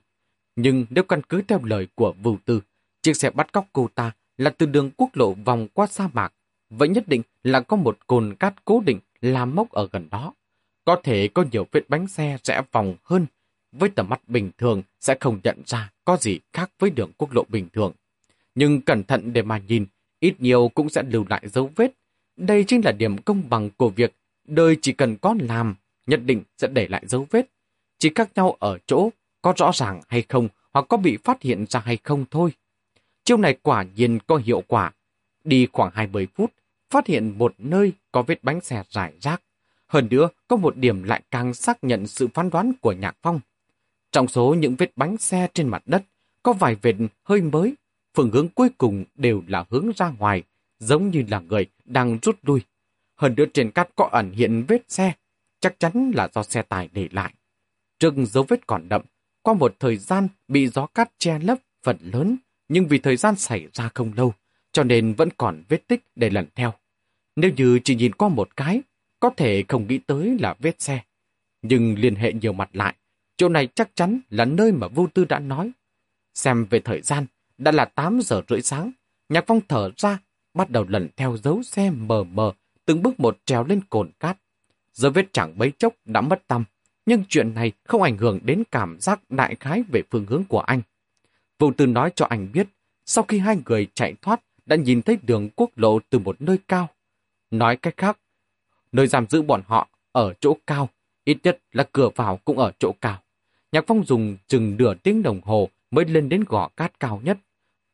A: Nhưng nếu căn cứ theo lời của Vưu Tư, chiếc xe bắt cóc cô ta là từ đường quốc lộ vòng qua sa mạc, vậy nhất định là có một cồn cát cố định làm mốc ở gần đó. Có thể có nhiều vết bánh xe rẽ vòng hơn, với tầm mắt bình thường sẽ không nhận ra có gì khác với đường quốc lộ bình thường. Nhưng cẩn thận để mà nhìn, ít nhiều cũng sẽ lưu lại dấu vết. Đây chính là điểm công bằng của việc đời chỉ cần có làm, nhất định sẽ để lại dấu vết. Chỉ khác nhau ở chỗ có rõ ràng hay không hoặc có bị phát hiện ra hay không thôi. Chiêu này quả nhiên có hiệu quả. Đi khoảng 20 phút, phát hiện một nơi có vết bánh xe rải rác. Hơn nữa, có một điểm lại càng xác nhận sự phán đoán của Nhạc Phong. Trong số những vết bánh xe trên mặt đất, có vài vệt hơi mới, phương hướng cuối cùng đều là hướng ra ngoài, giống như là người đang rút lui. Hơn nữa trên cát có ẩn hiện vết xe, chắc chắn là do xe tải để lại. trừng dấu vết còn đậm, qua một thời gian bị gió cát che lấp phần lớn, nhưng vì thời gian xảy ra không lâu, cho nên vẫn còn vết tích để lần theo. Nếu như chỉ nhìn qua một cái, có thể không nghĩ tới là vết xe. Nhưng liên hệ nhiều mặt lại, chỗ này chắc chắn là nơi mà vô tư đã nói. Xem về thời gian, đã là 8 giờ rưỡi sáng, nhạc phong thở ra, bắt đầu lần theo dấu xe mờ mờ, từng bước một trèo lên cồn cát. Dấu vết chẳng bấy chốc đã mất tâm, nhưng chuyện này không ảnh hưởng đến cảm giác đại khái về phương hướng của anh. Vô tư nói cho anh biết, sau khi hai người chạy thoát, đã nhìn thấy đường quốc lộ từ một nơi cao. Nói cách khác, nơi giam giữ bọn họ ở chỗ cao, ít nhất là cửa vào cũng ở chỗ cao. Nhạc Phong dùng chừng nửa tiếng đồng hồ mới lên đến gò cát cao nhất.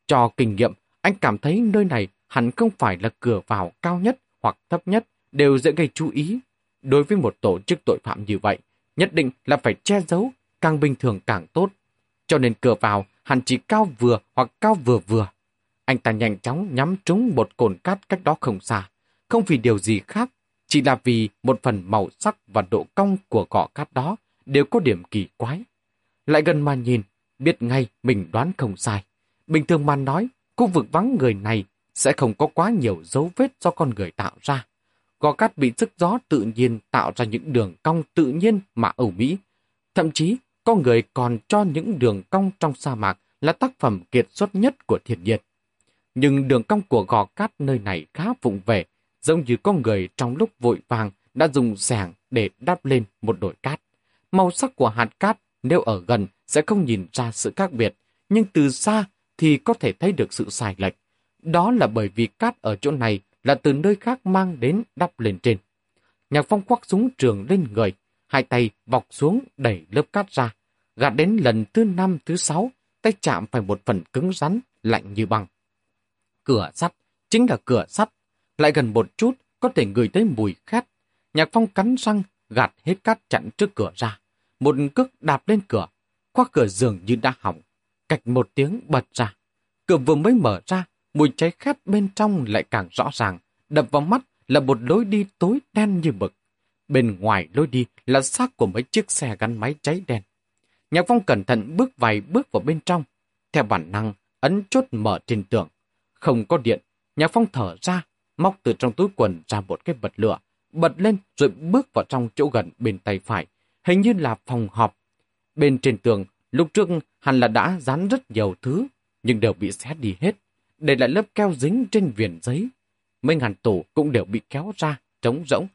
A: Cho kinh nghiệm, anh cảm thấy nơi này hẳn không phải là cửa vào cao nhất hoặc thấp nhất, đều dễ gây chú ý. Đối với một tổ chức tội phạm như vậy, nhất định là phải che giấu, càng bình thường càng tốt. Cho nên cửa vào hẳn chỉ cao vừa hoặc cao vừa vừa. Anh ta nhanh chóng nhắm trúng một cồn cát cách đó không xa. Không vì điều gì khác, chỉ là vì một phần màu sắc và độ cong của gò cát đó đều có điểm kỳ quái. Lại gần mà nhìn, biết ngay mình đoán không sai. Bình thường mà nói, khu vực vắng người này sẽ không có quá nhiều dấu vết do con người tạo ra. Gò cát bị sức gió tự nhiên tạo ra những đường cong tự nhiên mà ở mỹ. Thậm chí, có người còn cho những đường cong trong sa mạc là tác phẩm kiệt xuất nhất của thiên nhiên. Nhưng đường cong của gò cát nơi này khá vụng về, giống như con người trong lúc vội vàng đã dùng sàng để đắp lên một đồi cát. Màu sắc của hạt cát nếu ở gần sẽ không nhìn ra sự khác biệt, nhưng từ xa thì có thể thấy được sự sai lệch. Đó là bởi vì cát ở chỗ này là từ nơi khác mang đến đắp lên trên. Nhạc phong khoác súng trường lên người, hai tay vọc xuống đẩy lớp cát ra. Gạt đến lần thứ năm, thứ sáu, tay chạm phải một phần cứng rắn, lạnh như băng. Cửa sắt, chính là cửa sắt. Lại gần một chút, có thể ngửi thấy mùi khét. Nhạc phong cắn răng, gạt hết cát chặn trước cửa ra. Một cước đạp lên cửa, khoác cửa giường như đã hỏng. Cạch một tiếng bật ra. Cửa vừa mới mở ra, mùi cháy khét bên trong lại càng rõ ràng. Đập vào mắt là một lối đi tối đen như mực. Bên ngoài lối đi là xác của mấy chiếc xe gắn máy cháy đen. Nhạc Phong cẩn thận bước vài bước vào bên trong. Theo bản năng, ấn chốt mở trên tường. Không có điện, Nhạc Phong thở ra, móc từ trong túi quần ra một cái bật lửa, bật lên rồi bước vào trong chỗ gần bên tay phải, hình như là phòng họp. Bên trên tường, lúc trước hẳn là đã dán rất nhiều thứ, nhưng đều bị xé đi hết, để lại lớp keo dính trên viền giấy. Mấy ngàn tủ cũng đều bị kéo ra, trống rỗng.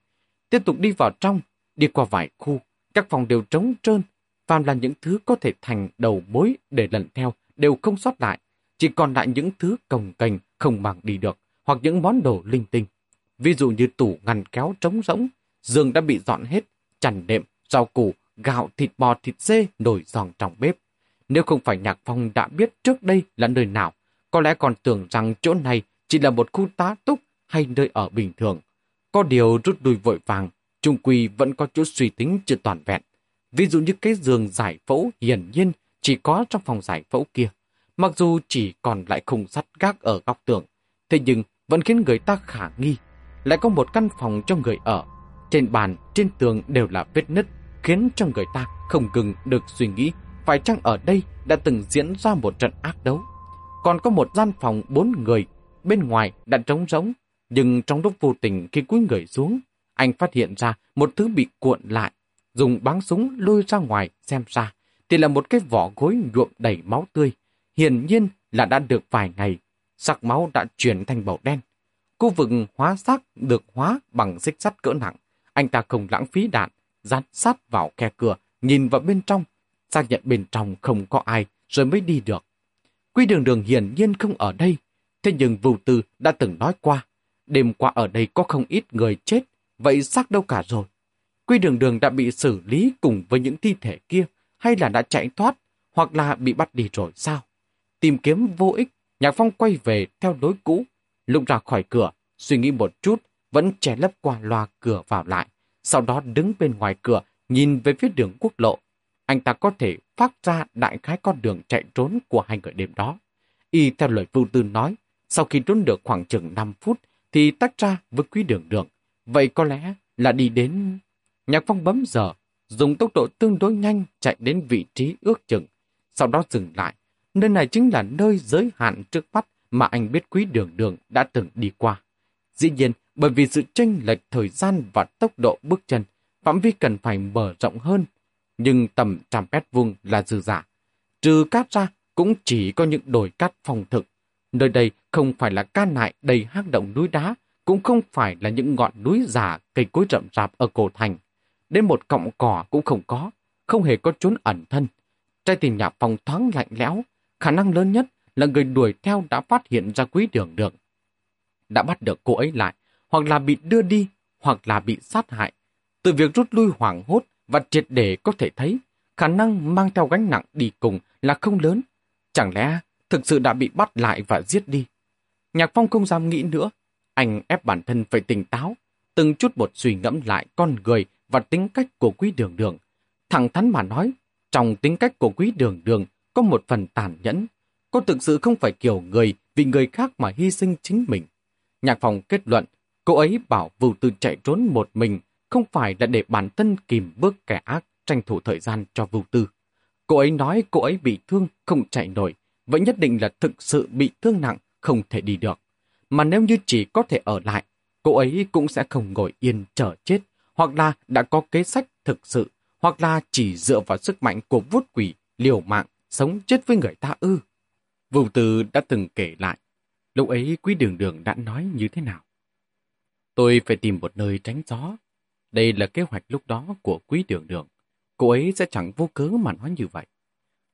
A: Tiếp tục đi vào trong, đi qua vài khu, các phòng đều trống trơn, phàm là những thứ có thể thành đầu mối để lần theo đều không sót lại, chỉ còn lại những thứ cồng cành không mang đi được, hoặc những món đồ linh tinh. Ví dụ như tủ ngăn kéo trống rỗng, giường đã bị dọn hết, chăn đệm, rau củ, gạo, thịt bò, thịt dê nổi giòn trong bếp. Nếu không phải Nhạc Phong đã biết trước đây là nơi nào, có lẽ còn tưởng rằng chỗ này chỉ là một khu tá túc hay nơi ở bình thường. Có điều rút đuôi vội vàng, Trung Quy vẫn có chút suy tính chưa toàn vẹn. Ví dụ như cái giường giải phẫu hiển nhiên chỉ có trong phòng giải phẫu kia. Mặc dù chỉ còn lại khung sắt gác ở góc tường, thế nhưng vẫn khiến người ta khả nghi. Lại có một căn phòng cho người ở. Trên bàn, trên tường đều là vết nứt, khiến cho người ta không ngừng được suy nghĩ phải chăng ở đây đã từng diễn ra một trận ác đấu. Còn có một gian phòng bốn người, bên ngoài đã trống rỗng, nhưng trong lúc vô tình khi cúi người xuống, anh phát hiện ra một thứ bị cuộn lại, dùng bắn súng lôi ra ngoài xem ra, thì là một cái vỏ gối nhuộm đầy máu tươi, hiển nhiên là đã được vài ngày, sắc máu đã chuyển thành màu đen. Khu vực hóa xác được hóa bằng xích sắt cỡ nặng, anh ta không lãng phí đạn, dán sát vào khe cửa, nhìn vào bên trong, xác nhận bên trong không có ai, rồi mới đi được. Quy đường đường hiển nhiên không ở đây, thế nhưng Vũ Tư đã từng nói qua, đêm qua ở đây có không ít người chết, vậy xác đâu cả rồi. Quy đường đường đã bị xử lý cùng với những thi thể kia, hay là đã chạy thoát, hoặc là bị bắt đi rồi sao? Tìm kiếm vô ích, Nhạc Phong quay về theo lối cũ, lúc ra khỏi cửa, suy nghĩ một chút, vẫn che lấp qua loa cửa vào lại, sau đó đứng bên ngoài cửa, nhìn về phía đường quốc lộ. Anh ta có thể phát ra đại khái con đường chạy trốn của hai người đêm đó. Y theo lời Vưu Tư nói, sau khi trốn được khoảng chừng 5 phút, thì tách ra với quý đường đường. Vậy có lẽ là đi đến... Nhạc Phong bấm giờ, dùng tốc độ tương đối nhanh chạy đến vị trí ước chừng, sau đó dừng lại. Nơi này chính là nơi giới hạn trước mắt mà anh biết quý đường đường đã từng đi qua. Dĩ nhiên, bởi vì sự chênh lệch thời gian và tốc độ bước chân, phạm vi cần phải mở rộng hơn, nhưng tầm trăm mét vuông là dư giả. Trừ cát ra, cũng chỉ có những đồi cát phong thực. Nơi đây không phải là ca nại đầy hang động núi đá, cũng không phải là những ngọn núi giả cây cối rậm rạp ở cổ thành. Đến một cọng cỏ cũng không có, không hề có chốn ẩn thân. Trái tìm nhà phòng thoáng lạnh lẽo, khả năng lớn nhất là người đuổi theo đã phát hiện ra quý đường đường. Đã bắt được cô ấy lại, hoặc là bị đưa đi, hoặc là bị sát hại. Từ việc rút lui hoảng hốt và triệt để có thể thấy, khả năng mang theo gánh nặng đi cùng là không lớn. Chẳng lẽ thực sự đã bị bắt lại và giết đi? Nhạc Phong không dám nghĩ nữa. Anh ép bản thân phải tỉnh táo, từng chút một suy ngẫm lại con người và tính cách của quý đường đường. Thẳng thắn mà nói, trong tính cách của quý đường đường có một phần tàn nhẫn. Cô thực sự không phải kiểu người vì người khác mà hy sinh chính mình. Nhạc Phong kết luận, cô ấy bảo Vưu Tư chạy trốn một mình không phải là để bản thân kìm bước kẻ ác tranh thủ thời gian cho Vưu Tư. Cô ấy nói cô ấy bị thương, không chạy nổi, vậy nhất định là thực sự bị thương nặng, không thể đi được. Mà nếu như chỉ có thể ở lại, cô ấy cũng sẽ không ngồi yên chờ chết, hoặc là đã có kế sách thực sự, hoặc là chỉ dựa vào sức mạnh của vút quỷ, liều mạng, sống chết với người ta ư. Vô Từ đã từng kể lại, lúc ấy quý đường đường đã nói như thế nào. Tôi phải tìm một nơi tránh gió. Đây là kế hoạch lúc đó của quý đường đường. Cô ấy sẽ chẳng vô cớ mà nói như vậy.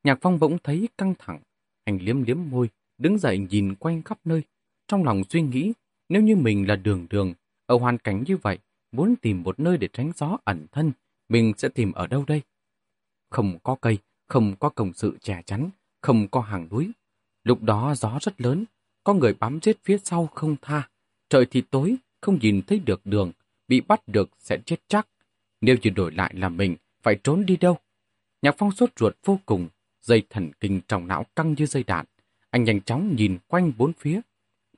A: Nhạc Phong bỗng thấy căng thẳng. Anh liếm liếm môi, đứng dậy nhìn quanh khắp nơi. Trong lòng suy nghĩ, nếu như mình là đường đường, ở hoàn cảnh như vậy, muốn tìm một nơi để tránh gió ẩn thân, mình sẽ tìm ở đâu đây? Không có cây, không có công sự che chắn, không có hàng núi. Lúc đó gió rất lớn, có người bám giết phía sau không tha. Trời thì tối, không nhìn thấy được đường, bị bắt được sẽ chết chắc. Nếu như đổi lại là mình, phải trốn đi đâu? Nhạc Phong sốt ruột vô cùng, dây thần kinh trong não căng như dây đạn. Anh nhanh chóng nhìn quanh bốn phía.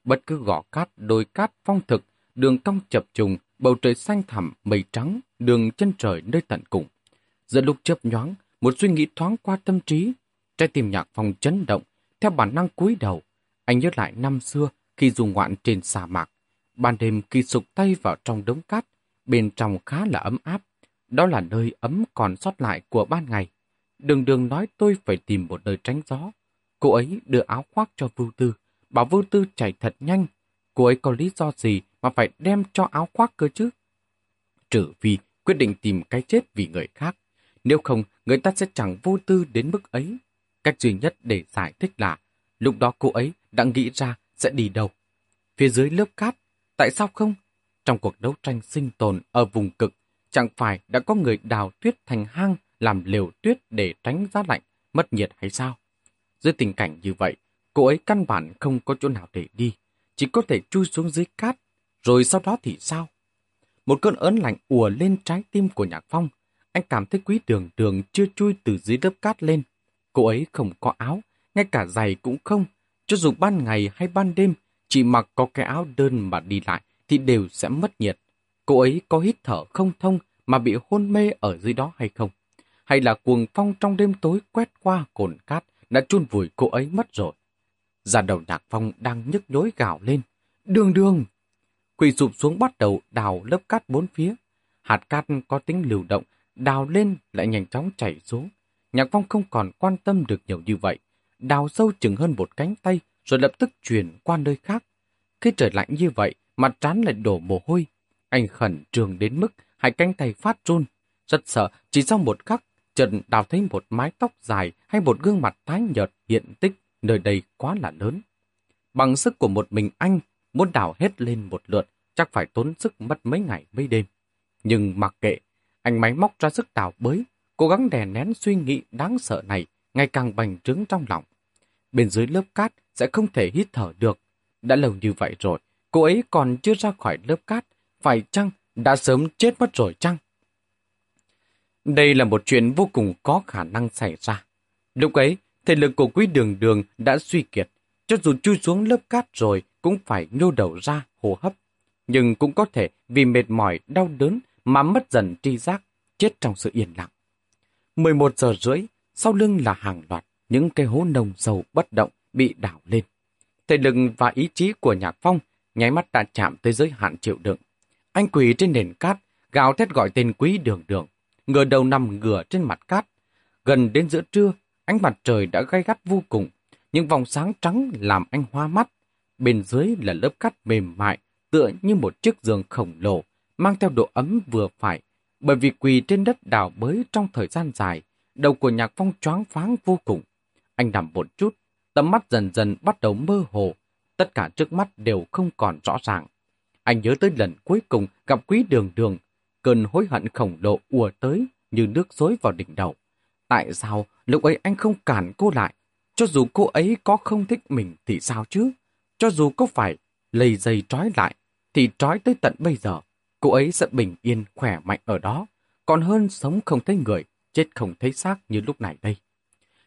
A: Bất cứ gõ cát, đồi cát phong thực, đường cong chập trùng, bầu trời xanh thẳm, mây trắng, đường chân trời nơi tận cùng. Giữa lúc chớp nhoáng, một suy nghĩ thoáng qua tâm trí. Trái tim nhạc phong chấn động, theo bản năng cúi đầu. Anh nhớ lại năm xưa khi dùng ngoạn trên sa mạc. Ban đêm khi sụp tay vào trong đống cát, bên trong khá là ấm áp. Đó là nơi ấm còn sót lại của ban ngày. Đường đường nói tôi phải tìm một nơi tránh gió. Cô ấy đưa áo khoác cho Vưu Tư, bảo Vưu Tư chạy thật nhanh. Cô ấy có lý do gì mà phải đem cho áo khoác cơ chứ? Trừ vì quyết định tìm cái chết vì người khác. Nếu không, người ta sẽ chẳng vô tư đến mức ấy. Cách duy nhất để giải thích là, lúc đó cô ấy đã nghĩ ra sẽ đi đâu. Phía dưới lớp cát, tại sao không? Trong cuộc đấu tranh sinh tồn ở vùng cực, chẳng phải đã có người đào tuyết thành hang làm liều tuyết để tránh giá lạnh, mất nhiệt hay sao? Dưới tình cảnh như vậy, cô ấy căn bản không có chỗ nào để đi, chỉ có thể chui xuống dưới cát, rồi sau đó thì sao? Một cơn ớn lạnh ùa lên trái tim của Nhạc Phong, anh cảm thấy quý đường đường chưa chui từ dưới lớp cát lên. Cô ấy không có áo, ngay cả giày cũng không. Cho dù ban ngày hay ban đêm, chỉ mặc có cái áo đơn mà đi lại thì đều sẽ mất nhiệt. Cô ấy có hít thở không thông mà bị hôn mê ở dưới đó hay không? Hay là cuồng phong trong đêm tối quét qua cồn cát đã chôn vùi cô ấy mất rồi? già đầu nhạc phong đang nhức nhối gào lên. Đường đường! Quỳ sụp xuống bắt đầu đào lớp cát bốn phía. Hạt cát có tính lưu động đào lên lại nhanh chóng chảy xuống. Nhạc Phong không còn quan tâm được nhiều như vậy. Đào sâu chừng hơn một cánh tay rồi lập tức chuyển qua nơi khác. Khi trời lạnh như vậy, mặt trán lại đổ mồ hôi. Anh khẩn trường đến mức hai cánh tay phát run. Rất sợ, chỉ sau một khắc, chợt đào thấy một mái tóc dài hay một gương mặt tái nhợt hiện tích nơi đây quá là lớn. Bằng sức của một mình anh, muốn đào hết lên một lượt, chắc phải tốn sức mất mấy ngày mấy đêm. Nhưng mặc kệ, anh máy móc ra sức đào bới, cố gắng đè nén suy nghĩ đáng sợ này ngày càng bành trướng trong lòng. Bên dưới lớp cát sẽ không thể hít thở được. Đã lâu như vậy rồi, cô ấy còn chưa ra khỏi lớp cát, phải chăng đã sớm chết mất rồi chăng? Đây là một chuyện vô cùng có khả năng xảy ra. Lúc ấy, thể lực của quý đường đường đã suy kiệt. Cho dù chui xuống lớp cát rồi cũng phải nhô đầu ra hô hấp. Nhưng cũng có thể vì mệt mỏi, đau đớn mà mất dần tri giác, chết trong sự yên lặng. 11 giờ rưỡi, sau lưng là hàng loạt những cây hố nồng dầu bất động bị đảo lên. Thể lực và ý chí của Nhạc Phong nháy mắt đã chạm tới giới hạn chịu đựng. Anh quỳ trên nền cát, gào thét gọi tên quý đường đường, ngửa đầu nằm ngửa trên mặt cát. Gần đến giữa trưa, ánh mặt trời đã gay gắt vô cùng, những vòng sáng trắng làm anh hoa mắt. Bên dưới là lớp cát mềm mại, tựa như một chiếc giường khổng lồ, mang theo độ ấm vừa phải, bởi vì quỳ trên đất đào bới trong thời gian dài, đầu của nhạc phong choáng váng vô cùng. Anh nằm một chút, tầm mắt dần dần bắt đầu mơ hồ, tất cả trước mắt đều không còn rõ ràng. Anh nhớ tới lần cuối cùng gặp quý đường đường, cơn hối hận khổng lồ ùa tới như nước dối vào đỉnh đầu. Tại sao lúc ấy anh không cản cô lại? Cho dù cô ấy có không thích mình thì sao chứ? Cho dù có phải lây dây trói lại, thì trói tới tận bây giờ cô ấy sẽ bình yên, khỏe mạnh ở đó, còn hơn sống không thấy người, chết không thấy xác như lúc này đây.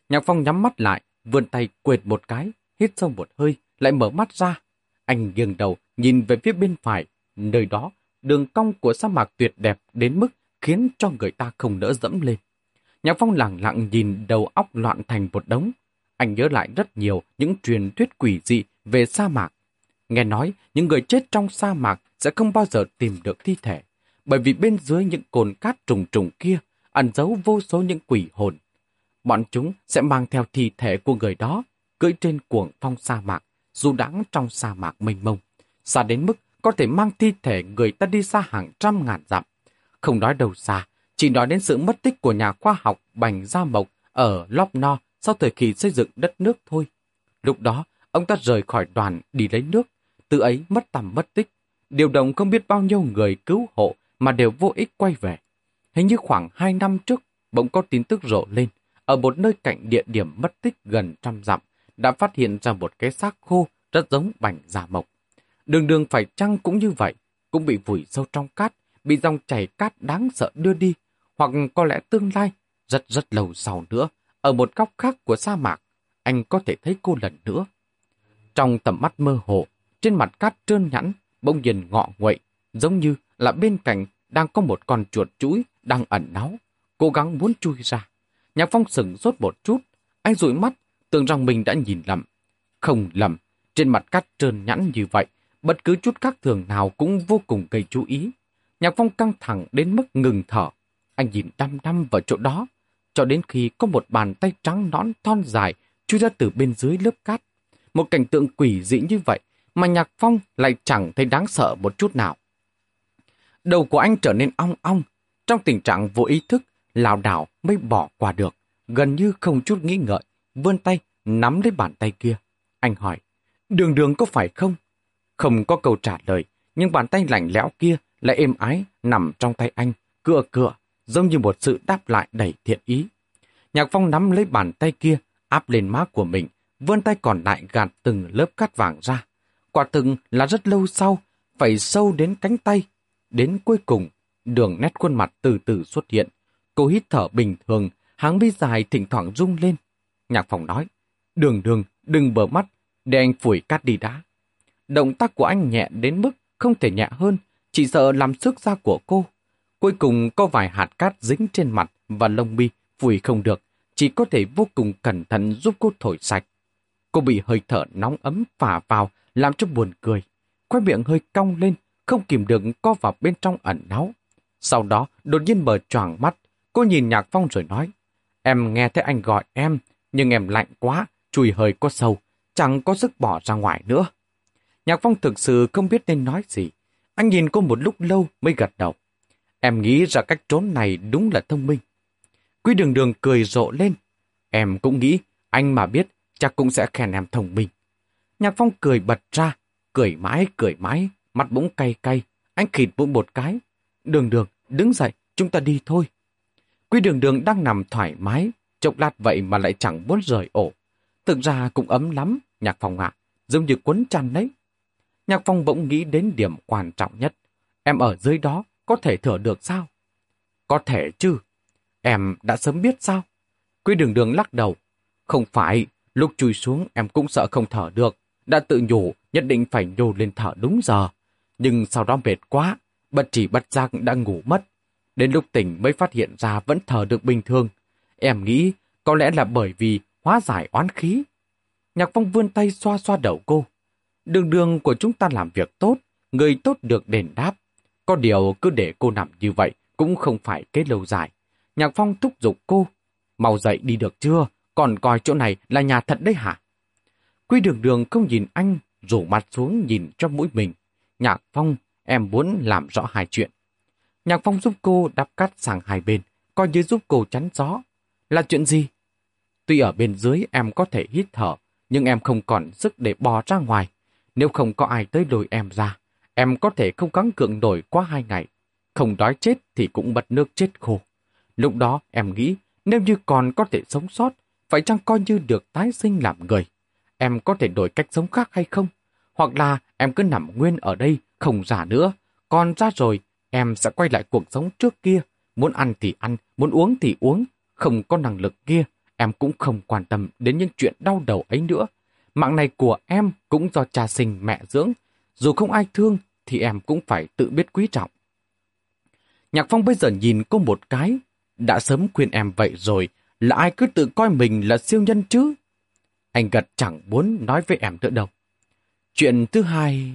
A: Nhạc Phong nhắm mắt lại, vươn tay quệt một cái, hít sâu một hơi, lại mở mắt ra. Anh nghiêng đầu, nhìn về phía bên phải, nơi đó, đường cong của sa mạc tuyệt đẹp đến mức khiến cho người ta không nỡ dẫm lên. Nhạc Phong lặng lặng nhìn đầu óc loạn thành một đống. Anh nhớ lại rất nhiều những truyền thuyết quỷ dị về sa mạc. Nghe nói, những người chết trong sa mạc sẽ không bao giờ tìm được thi thể, bởi vì bên dưới những cồn cát trùng trùng kia ẩn giấu vô số những quỷ hồn. Bọn chúng sẽ mang theo thi thể của người đó, cưỡi trên cuồng phong sa mạc, dù đãng trong sa mạc mênh mông, xa đến mức có thể mang thi thể người ta đi xa hàng trăm ngàn dặm. Không nói đâu xa, chỉ nói đến sự mất tích của nhà khoa học Bành Gia Mộc ở Lop No sau thời kỳ xây dựng đất nước thôi. Lúc đó, ông ta rời khỏi đoàn đi lấy nước, từ ấy mất tầm mất tích. Điều động không biết bao nhiêu người cứu hộ mà đều vô ích quay về. Hình như khoảng hai năm trước, bỗng có tin tức rộ lên. Ở một nơi cạnh địa điểm mất tích gần trăm dặm, đã phát hiện ra một cái xác khô rất giống bành giả mộc. Đường đường phải chăng cũng như vậy, cũng bị vùi sâu trong cát, bị dòng chảy cát đáng sợ đưa đi, hoặc có lẽ tương lai, rất rất lâu sau nữa, ở một góc khác của sa mạc, anh có thể thấy cô lần nữa. Trong tầm mắt mơ hồ, trên mặt cát trơn nhẵn, bỗng nhiên ngọ nguậy, giống như là bên cạnh đang có một con chuột chuỗi đang ẩn náu, cố gắng muốn chui ra. Nhạc Phong sừng sốt một chút, anh dụi mắt, tưởng rằng mình đã nhìn lầm. Không lầm, trên mặt cát trơn nhẵn như vậy, bất cứ chút khác thường nào cũng vô cùng gây chú ý. Nhạc Phong căng thẳng đến mức ngừng thở. Anh nhìn đăm đăm vào chỗ đó, cho đến khi có một bàn tay trắng nõn thon dài chui ra từ bên dưới lớp cát. Một cảnh tượng quỷ dị như vậy mà Nhạc Phong lại chẳng thấy đáng sợ một chút nào. Đầu của anh trở nên ong ong, trong tình trạng vô ý thức, lảo đảo mới bỏ qua được, gần như không chút nghĩ ngợi, vươn tay, nắm lấy bàn tay kia. Anh hỏi, đường đường có phải không? Không có câu trả lời, nhưng bàn tay lạnh lẽo kia lại êm ái nằm trong tay anh, cựa cựa, giống như một sự đáp lại đầy thiện ý. Nhạc Phong nắm lấy bàn tay kia, áp lên má của mình, vươn tay còn lại gạt từng lớp cát vàng ra. Quả từng là rất lâu sau, phải sâu đến cánh tay. Đến cuối cùng, đường nét khuôn mặt từ từ xuất hiện. Cô hít thở bình thường, háng mi dài thỉnh thoảng rung lên. Nhạc Phong nói, đường đường, đừng bờ mắt, để anh phủi cát đi đã. Động tác của anh nhẹ đến mức không thể nhẹ hơn, chỉ sợ làm sức da của cô. Cuối cùng có vài hạt cát dính trên mặt và lông mi, vùi không được, chỉ có thể vô cùng cẩn thận giúp cô thổi sạch. Cô bị hơi thở nóng ấm phả vào, làm cho buồn cười. Khoai miệng hơi cong lên, không kìm được co vào bên trong ẩn náu. Sau đó, đột nhiên mở choàng mắt, cô nhìn Nhạc Phong rồi nói, em nghe thấy anh gọi em, nhưng em lạnh quá, chùi hơi có sâu, chẳng có sức bỏ ra ngoài nữa. Nhạc Phong thực sự không biết nên nói gì. Anh nhìn cô một lúc lâu mới gật đầu. Em nghĩ ra cách trốn này đúng là thông minh. Quý đường đường cười rộ lên. Em cũng nghĩ, anh mà biết, chắc cũng sẽ khen em thông minh. Nhạc Phong cười bật ra, cười mãi, cười mãi, mặt bỗng cay cay. Anh khịt mũi một cái. Đường đường, đứng dậy, chúng ta đi thôi. Quý đường đường đang nằm thoải mái, chốc lát vậy mà lại chẳng muốn rời ổ. Thực ra cũng ấm lắm, Nhạc Phong ạ, giống như quấn chăn đấy. Nhạc Phong bỗng nghĩ đến điểm quan trọng nhất. Em ở dưới đó có thể thở được sao? Có thể chứ. Em đã sớm biết sao? Quy đường đường lắc đầu. Không phải, lúc chui xuống em cũng sợ không thở được. Đã tự nhủ, nhất định phải nhô lên thở đúng giờ. Nhưng sau đó mệt quá, bất chỉ bất giác đã ngủ mất. Đến lúc tỉnh mới phát hiện ra vẫn thở được bình thường. Em nghĩ có lẽ là bởi vì hóa giải oán khí. Nhạc Phong vươn tay xoa xoa đầu cô. Đường đường của chúng ta làm việc tốt, người tốt được đền đáp. Có điều cứ để cô nằm như vậy cũng không phải kết lâu dài. Nhạc Phong thúc giục cô. Mau dậy đi được chưa? Còn coi chỗ này là nhà thật đấy hả? Quy đường đường không nhìn anh, rủ mặt xuống nhìn cho mũi mình. Nhạc Phong, em muốn làm rõ hai chuyện. Nhạc Phong giúp cô đắp cắt sang hai bên, coi như giúp cô chắn gió. Là chuyện gì? Tuy ở bên dưới em có thể hít thở, nhưng em không còn sức để bò ra ngoài. Nếu không có ai tới lôi em ra, em có thể không gắng cưỡng nổi qua hai ngày. Không đói chết thì cũng bật nước chết khô. Lúc đó em nghĩ nếu như còn có thể sống sót, phải chăng coi như được tái sinh làm người? Em có thể đổi cách sống khác hay không? Hoặc là em cứ nằm nguyên ở đây, không giả nữa. Còn ra rồi, em sẽ quay lại cuộc sống trước kia. Muốn ăn thì ăn, muốn uống thì uống. Không có năng lực kia, em cũng không quan tâm đến những chuyện đau đầu ấy nữa. Mạng này của em cũng do cha sinh mẹ dưỡng. Dù không ai thương thì em cũng phải tự biết quý trọng. Nhạc Phong bây giờ nhìn cô một cái. Đã sớm khuyên em vậy rồi, là ai cứ tự coi mình là siêu nhân chứ? Anh gật chẳng muốn nói với em nữa đâu. Chuyện thứ hai...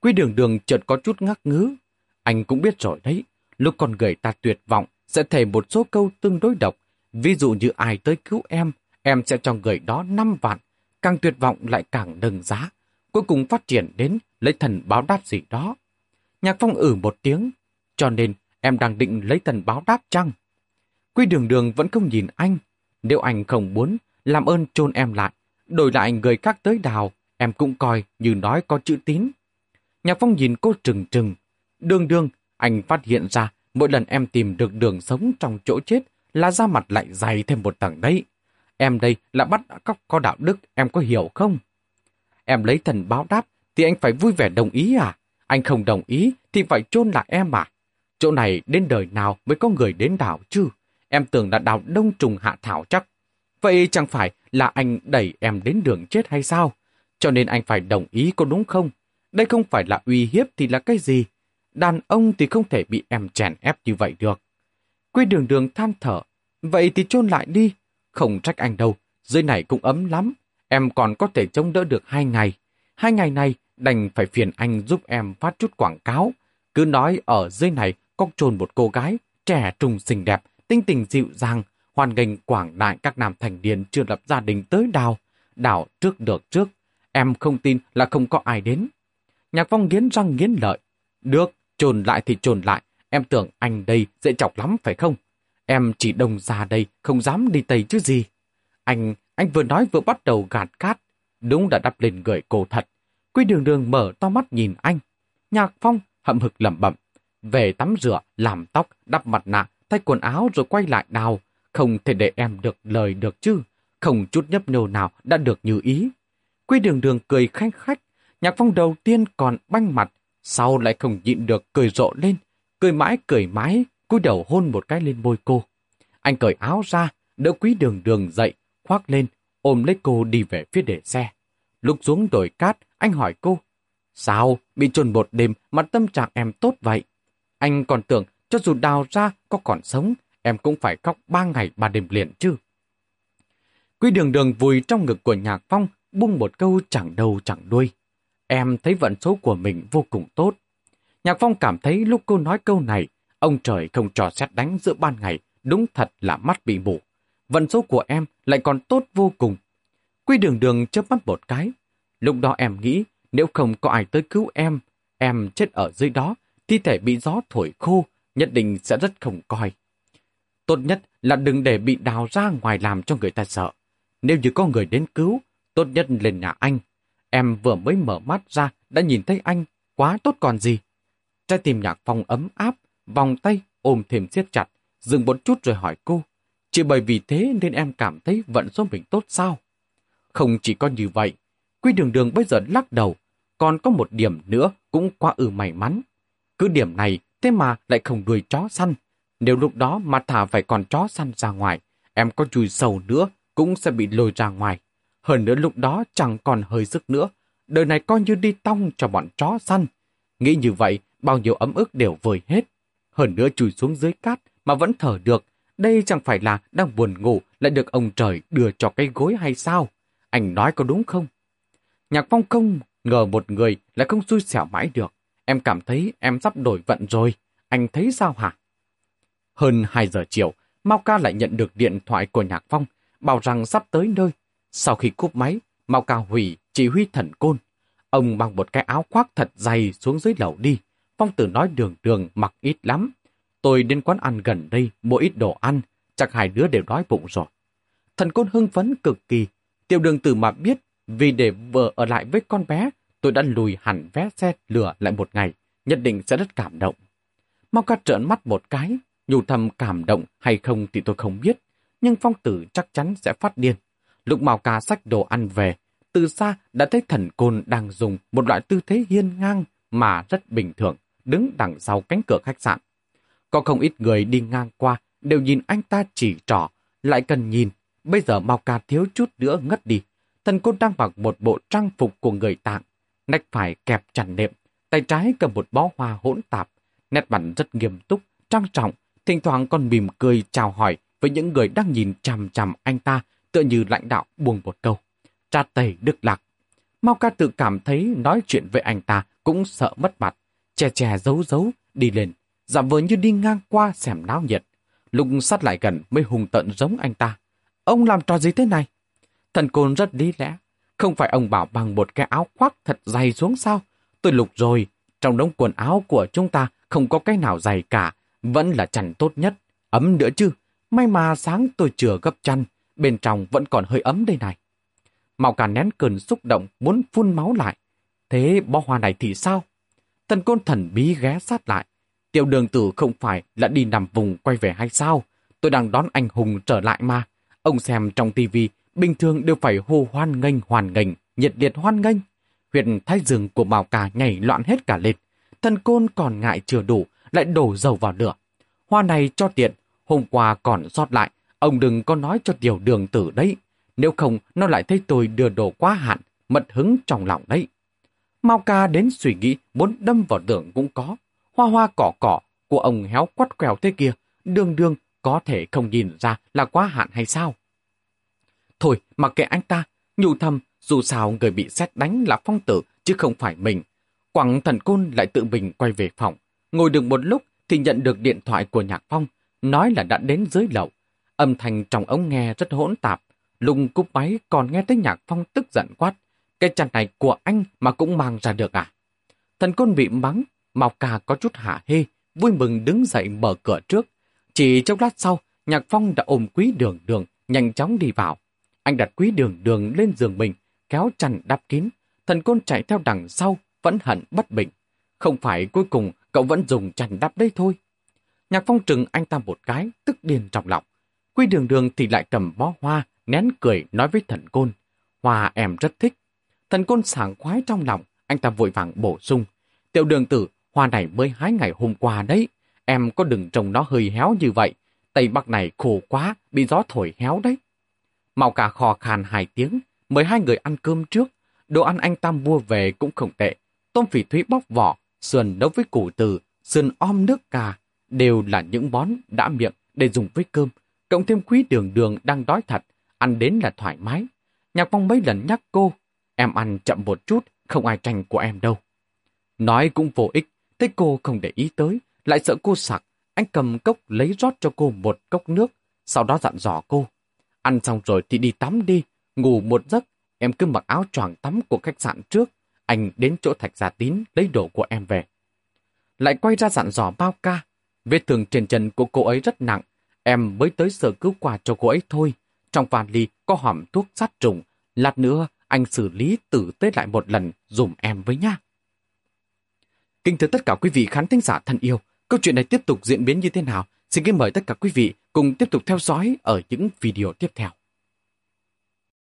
A: Quý đường đường chợt có chút ngắc ngứ. Anh cũng biết rồi đấy, lúc con người ta tuyệt vọng sẽ thề một số câu tương đối độc. Ví dụ như ai tới cứu em, em sẽ cho người đó 5 vạn, càng tuyệt vọng lại càng nâng giá, cuối cùng phát triển đến lấy thần báo đáp gì đó. Nhạc Phong ử một tiếng, cho nên em đang định lấy thần báo đáp chăng? Quy đường đường vẫn không nhìn anh. Nếu anh không muốn, làm ơn chôn em lại, đổi lại người khác tới đào, em cũng coi như nói có chữ tín. Nhạc Phong nhìn cô trừng trừng. Đường đường, anh phát hiện ra mỗi lần em tìm được đường sống trong chỗ chết là da mặt lại dày thêm một tầng đấy. Em đây là bắt cóc có đạo đức, em có hiểu không? Em lấy thần báo đáp thì anh phải vui vẻ đồng ý à? Anh không đồng ý thì phải chôn lại em à? Chỗ này đến đời nào mới có người đến đảo chứ? Em tưởng là đảo đông trùng hạ thảo chắc. Vậy chẳng phải là anh đẩy em đến đường chết hay sao? Cho nên anh phải đồng ý có đúng không? Đây không phải là uy hiếp thì là cái gì? Đàn ông thì không thể bị em chèn ép như vậy được. Quy đường đường than thở. Vậy thì chôn lại đi. Không trách anh đâu. Dưới này cũng ấm lắm. Em còn có thể chống đỡ được hai ngày. Hai ngày này đành phải phiền anh giúp em phát chút quảng cáo. Cứ nói ở dưới này có trồn một cô gái, trẻ trung xinh đẹp, tinh tình dịu dàng, hoàn nghênh quảng đại các nam thành niên chưa lập gia đình tới đào. Đảo trước được trước, em không tin là không có ai đến. Nhạc phong nghiến răng nghiến lợi. Được, trồn lại thì trồn lại, em tưởng anh đây dễ chọc lắm phải không? Em chỉ đồng ra đây, không dám đi Tây chứ gì. Anh, anh vừa nói vừa bắt đầu gạt cát. Đúng đã đắp lên người cô thật. Quy đường đường mở to mắt nhìn anh. Nhạc phong hậm hực lẩm bẩm. Về tắm rửa, làm tóc, đắp mặt nạ, thay quần áo rồi quay lại đào. Không thể để em được lời được chứ. Không chút nhấp nhô nào đã được như ý. Quy đường đường cười khách khách. Nhạc phong đầu tiên còn banh mặt, sau lại không nhịn được cười rộ lên. Cười mãi cười mãi, cúi đầu hôn một cái lên môi cô. Anh cởi áo ra, đỡ quý đường đường dậy, khoác lên, ôm lấy cô đi về phía để xe. Lúc xuống đồi cát, anh hỏi cô, sao bị trồn một đêm mà tâm trạng em tốt vậy? Anh còn tưởng cho dù đào ra có còn sống, em cũng phải khóc ba ngày ba đêm liền chứ. Quý đường đường vùi trong ngực của Nhạc Phong, buông một câu chẳng đầu chẳng đuôi. Em thấy vận số của mình vô cùng tốt. Nhạc Phong cảm thấy lúc cô nói câu này, ông trời không trò xét đánh giữa ban ngày, đúng thật là mắt bị mù. Vận số của em lại còn tốt vô cùng. Quy đường đường chớp mắt một cái. Lúc đó em nghĩ, nếu không có ai tới cứu em, em chết ở dưới đó, thi thể bị gió thổi khô, nhất định sẽ rất không coi. Tốt nhất là đừng để bị đào ra ngoài làm cho người ta sợ. Nếu như có người đến cứu, tốt nhất lên nhà anh. Em vừa mới mở mắt ra, đã nhìn thấy anh, quá tốt còn gì. Trái tim nhạc phong ấm áp, vòng tay ôm thêm siết chặt, dừng một chút rồi hỏi cô. Chỉ bởi vì thế nên em cảm thấy vận số mình tốt sao? Không chỉ có như vậy, Quy đường đường bây giờ lắc đầu, còn có một điểm nữa cũng quá ư may mắn. Cứ điểm này, thế mà lại không đuôi chó săn. Nếu lúc đó mà thả phải còn chó săn ra ngoài, em có chui sâu nữa cũng sẽ bị lôi ra ngoài. Hơn nữa lúc đó chẳng còn hơi sức nữa. Đời này coi như đi tong cho bọn chó săn. Nghĩ như vậy, bao nhiêu ấm ức đều vơi hết. Hơn nữa chui xuống dưới cát mà vẫn thở được. Đây chẳng phải là đang buồn ngủ lại được ông trời đưa cho cái gối hay sao? Anh nói có đúng không? Nhạc phong không ngờ một người lại không xui xẻo mãi được. Em cảm thấy em sắp đổi vận rồi. Anh thấy sao hả? Hơn 2 giờ chiều, Mao Ca lại nhận được điện thoại của Nhạc Phong, bảo rằng sắp tới nơi. Sau khi cúp máy, Mao Ca hủy chỉ huy thần côn. Ông mang một cái áo khoác thật dày xuống dưới lầu đi. Phong tử nói đường đường mặc ít lắm. Tôi đến quán ăn gần đây mua ít đồ ăn, chắc hai đứa đều đói bụng rồi. Thần côn hưng phấn cực kỳ. Tiểu đường tử mà biết, vì để vợ ở lại với con bé, tôi đã lùi hẳn vé xe lửa lại một ngày, nhất định sẽ rất cảm động. Mau ca trợn mắt một cái, nhủ thầm cảm động hay không thì tôi không biết, nhưng phong tử chắc chắn sẽ phát điên. Lúc Mao ca xách đồ ăn về, từ xa đã thấy thần côn đang dùng một loại tư thế hiên ngang mà rất bình thường, đứng đằng sau cánh cửa khách sạn. Có không ít người đi ngang qua đều nhìn anh ta chỉ trỏ, lại cần nhìn. Bây giờ Mao ca thiếu chút nữa ngất đi. Thần côn đang mặc một bộ trang phục của người tạng, nách phải kẹp chặt nệm, tay trái cầm một bó hoa hỗn tạp, nét mặt rất nghiêm túc, trang trọng, thỉnh thoảng còn mỉm cười chào hỏi với những người đang nhìn chằm chằm anh ta, tựa như lãnh đạo buông một câu. Cha tẩy đức lạc. Mao ca tự cảm thấy nói chuyện với anh ta cũng sợ mất mặt, che che giấu giấu, đi lên, giả vờ như đi ngang qua xem náo nhiệt. Lúc sát lại gần mới hùng tận giống anh ta. Ông làm trò gì thế này? Thần côn rất lý lẽ. Không phải ông bảo bằng một cái áo khoác thật dày xuống sao? Tôi lục rồi, trong đống quần áo của chúng ta không có cái nào dày cả, vẫn là chăn tốt nhất. Ấm nữa chứ, may mà sáng tôi chừa gấp chăn, bên trong vẫn còn hơi ấm đây này. Màu cả nén cơn xúc động muốn phun máu lại. Thế bó hoa này thì sao? Thần côn thần bí ghé sát lại. Tiểu đường tử không phải là đi nằm vùng quay về hay sao? Tôi đang đón anh Hùng trở lại mà. Ông xem trong tivi bình thường đều phải hô hoan nghênh hoàn nghênh, nhiệt liệt hoan nghênh. Huyện thái dương của Bảo Cà nhảy loạn hết cả lên. Thần côn còn ngại chưa đủ, lại đổ dầu vào lửa. Hoa này cho tiện, hôm qua còn sót lại, ông đừng có nói cho tiểu đường tử đấy. Nếu không, nó lại thấy tôi đưa đồ quá hạn, mật hứng trong lòng đấy mau ca đến suy nghĩ muốn đâm vào tường cũng có. Hoa hoa cỏ cỏ của ông héo quắt quèo thế kia, đương đương có thể không nhìn ra là quá hạn hay sao. Thôi, mặc kệ anh ta, nhủ thầm, dù sao người bị xét đánh là phong tử chứ không phải mình. Quảng thần côn lại tự mình quay về phòng. Ngồi được một lúc thì nhận được điện thoại của Nhạc Phong, nói là đã đến dưới lầu. Âm thanh trong ống nghe rất hỗn tạp. Lùng cúp máy còn nghe thấy Nhạc Phong tức giận quát. Cái chăn này của anh mà cũng mang ra được à? Thần côn bị mắng, Mao Ca có chút hả hê, vui mừng đứng dậy mở cửa trước. Chỉ trong lát sau, Nhạc Phong đã ôm quý đường đường, nhanh chóng đi vào. Anh đặt quý đường đường lên giường mình, kéo chăn đắp kín. Thần côn chạy theo đằng sau, vẫn hận bất bình. Không phải cuối cùng cậu vẫn dùng chăn đắp đây thôi. Nhạc Phong trừng anh ta một cái, tức điên trong lòng. Quý đường đường thì lại cầm bó hoa, nén cười nói với thần côn. Hoa em rất thích. Thần côn sảng khoái trong lòng, anh ta vội vàng bổ sung. Tiểu đường tử, hoa này mới hái ngày hôm qua đấy. Em có đừng trồng nó hơi héo như vậy. Tây Bắc này khổ quá, bị gió thổi héo đấy. Màu cả khò khàn hai tiếng, mời hai người ăn cơm trước. Đồ ăn anh ta mua về cũng không tệ. Tôm phỉ thúy bóc vỏ, sườn nấu với củ từ, sườn om nước cà, đều là những món đã miệng để dùng với cơm. Cộng thêm quý đường đường đang đói thật, ăn đến là thoải mái. Nhạc phong mấy lần nhắc cô, em ăn chậm một chút, không ai tranh của em đâu. Nói cũng vô ích, thấy cô không để ý tới, lại sợ cô sặc. Anh cầm cốc lấy rót cho cô một cốc nước, sau đó dặn dò cô. Ăn xong rồi thì đi tắm đi, ngủ một giấc, em cứ mặc áo choàng tắm của khách sạn trước, anh đến chỗ thạch gia tín lấy đồ của em về. Lại quay ra dặn dò bao ca, vết thương trên chân của cô ấy rất nặng, em mới tới sở cứu quà cho cô ấy thôi. Trong vali có hòm thuốc sát trùng, lát nữa anh xử lý tử tế lại một lần dùm em với nha. Kính thưa tất cả quý vị khán thính giả thân yêu, câu chuyện này tiếp tục diễn biến như thế nào? Xin kính mời tất cả quý vị cùng tiếp tục theo dõi ở những video tiếp theo.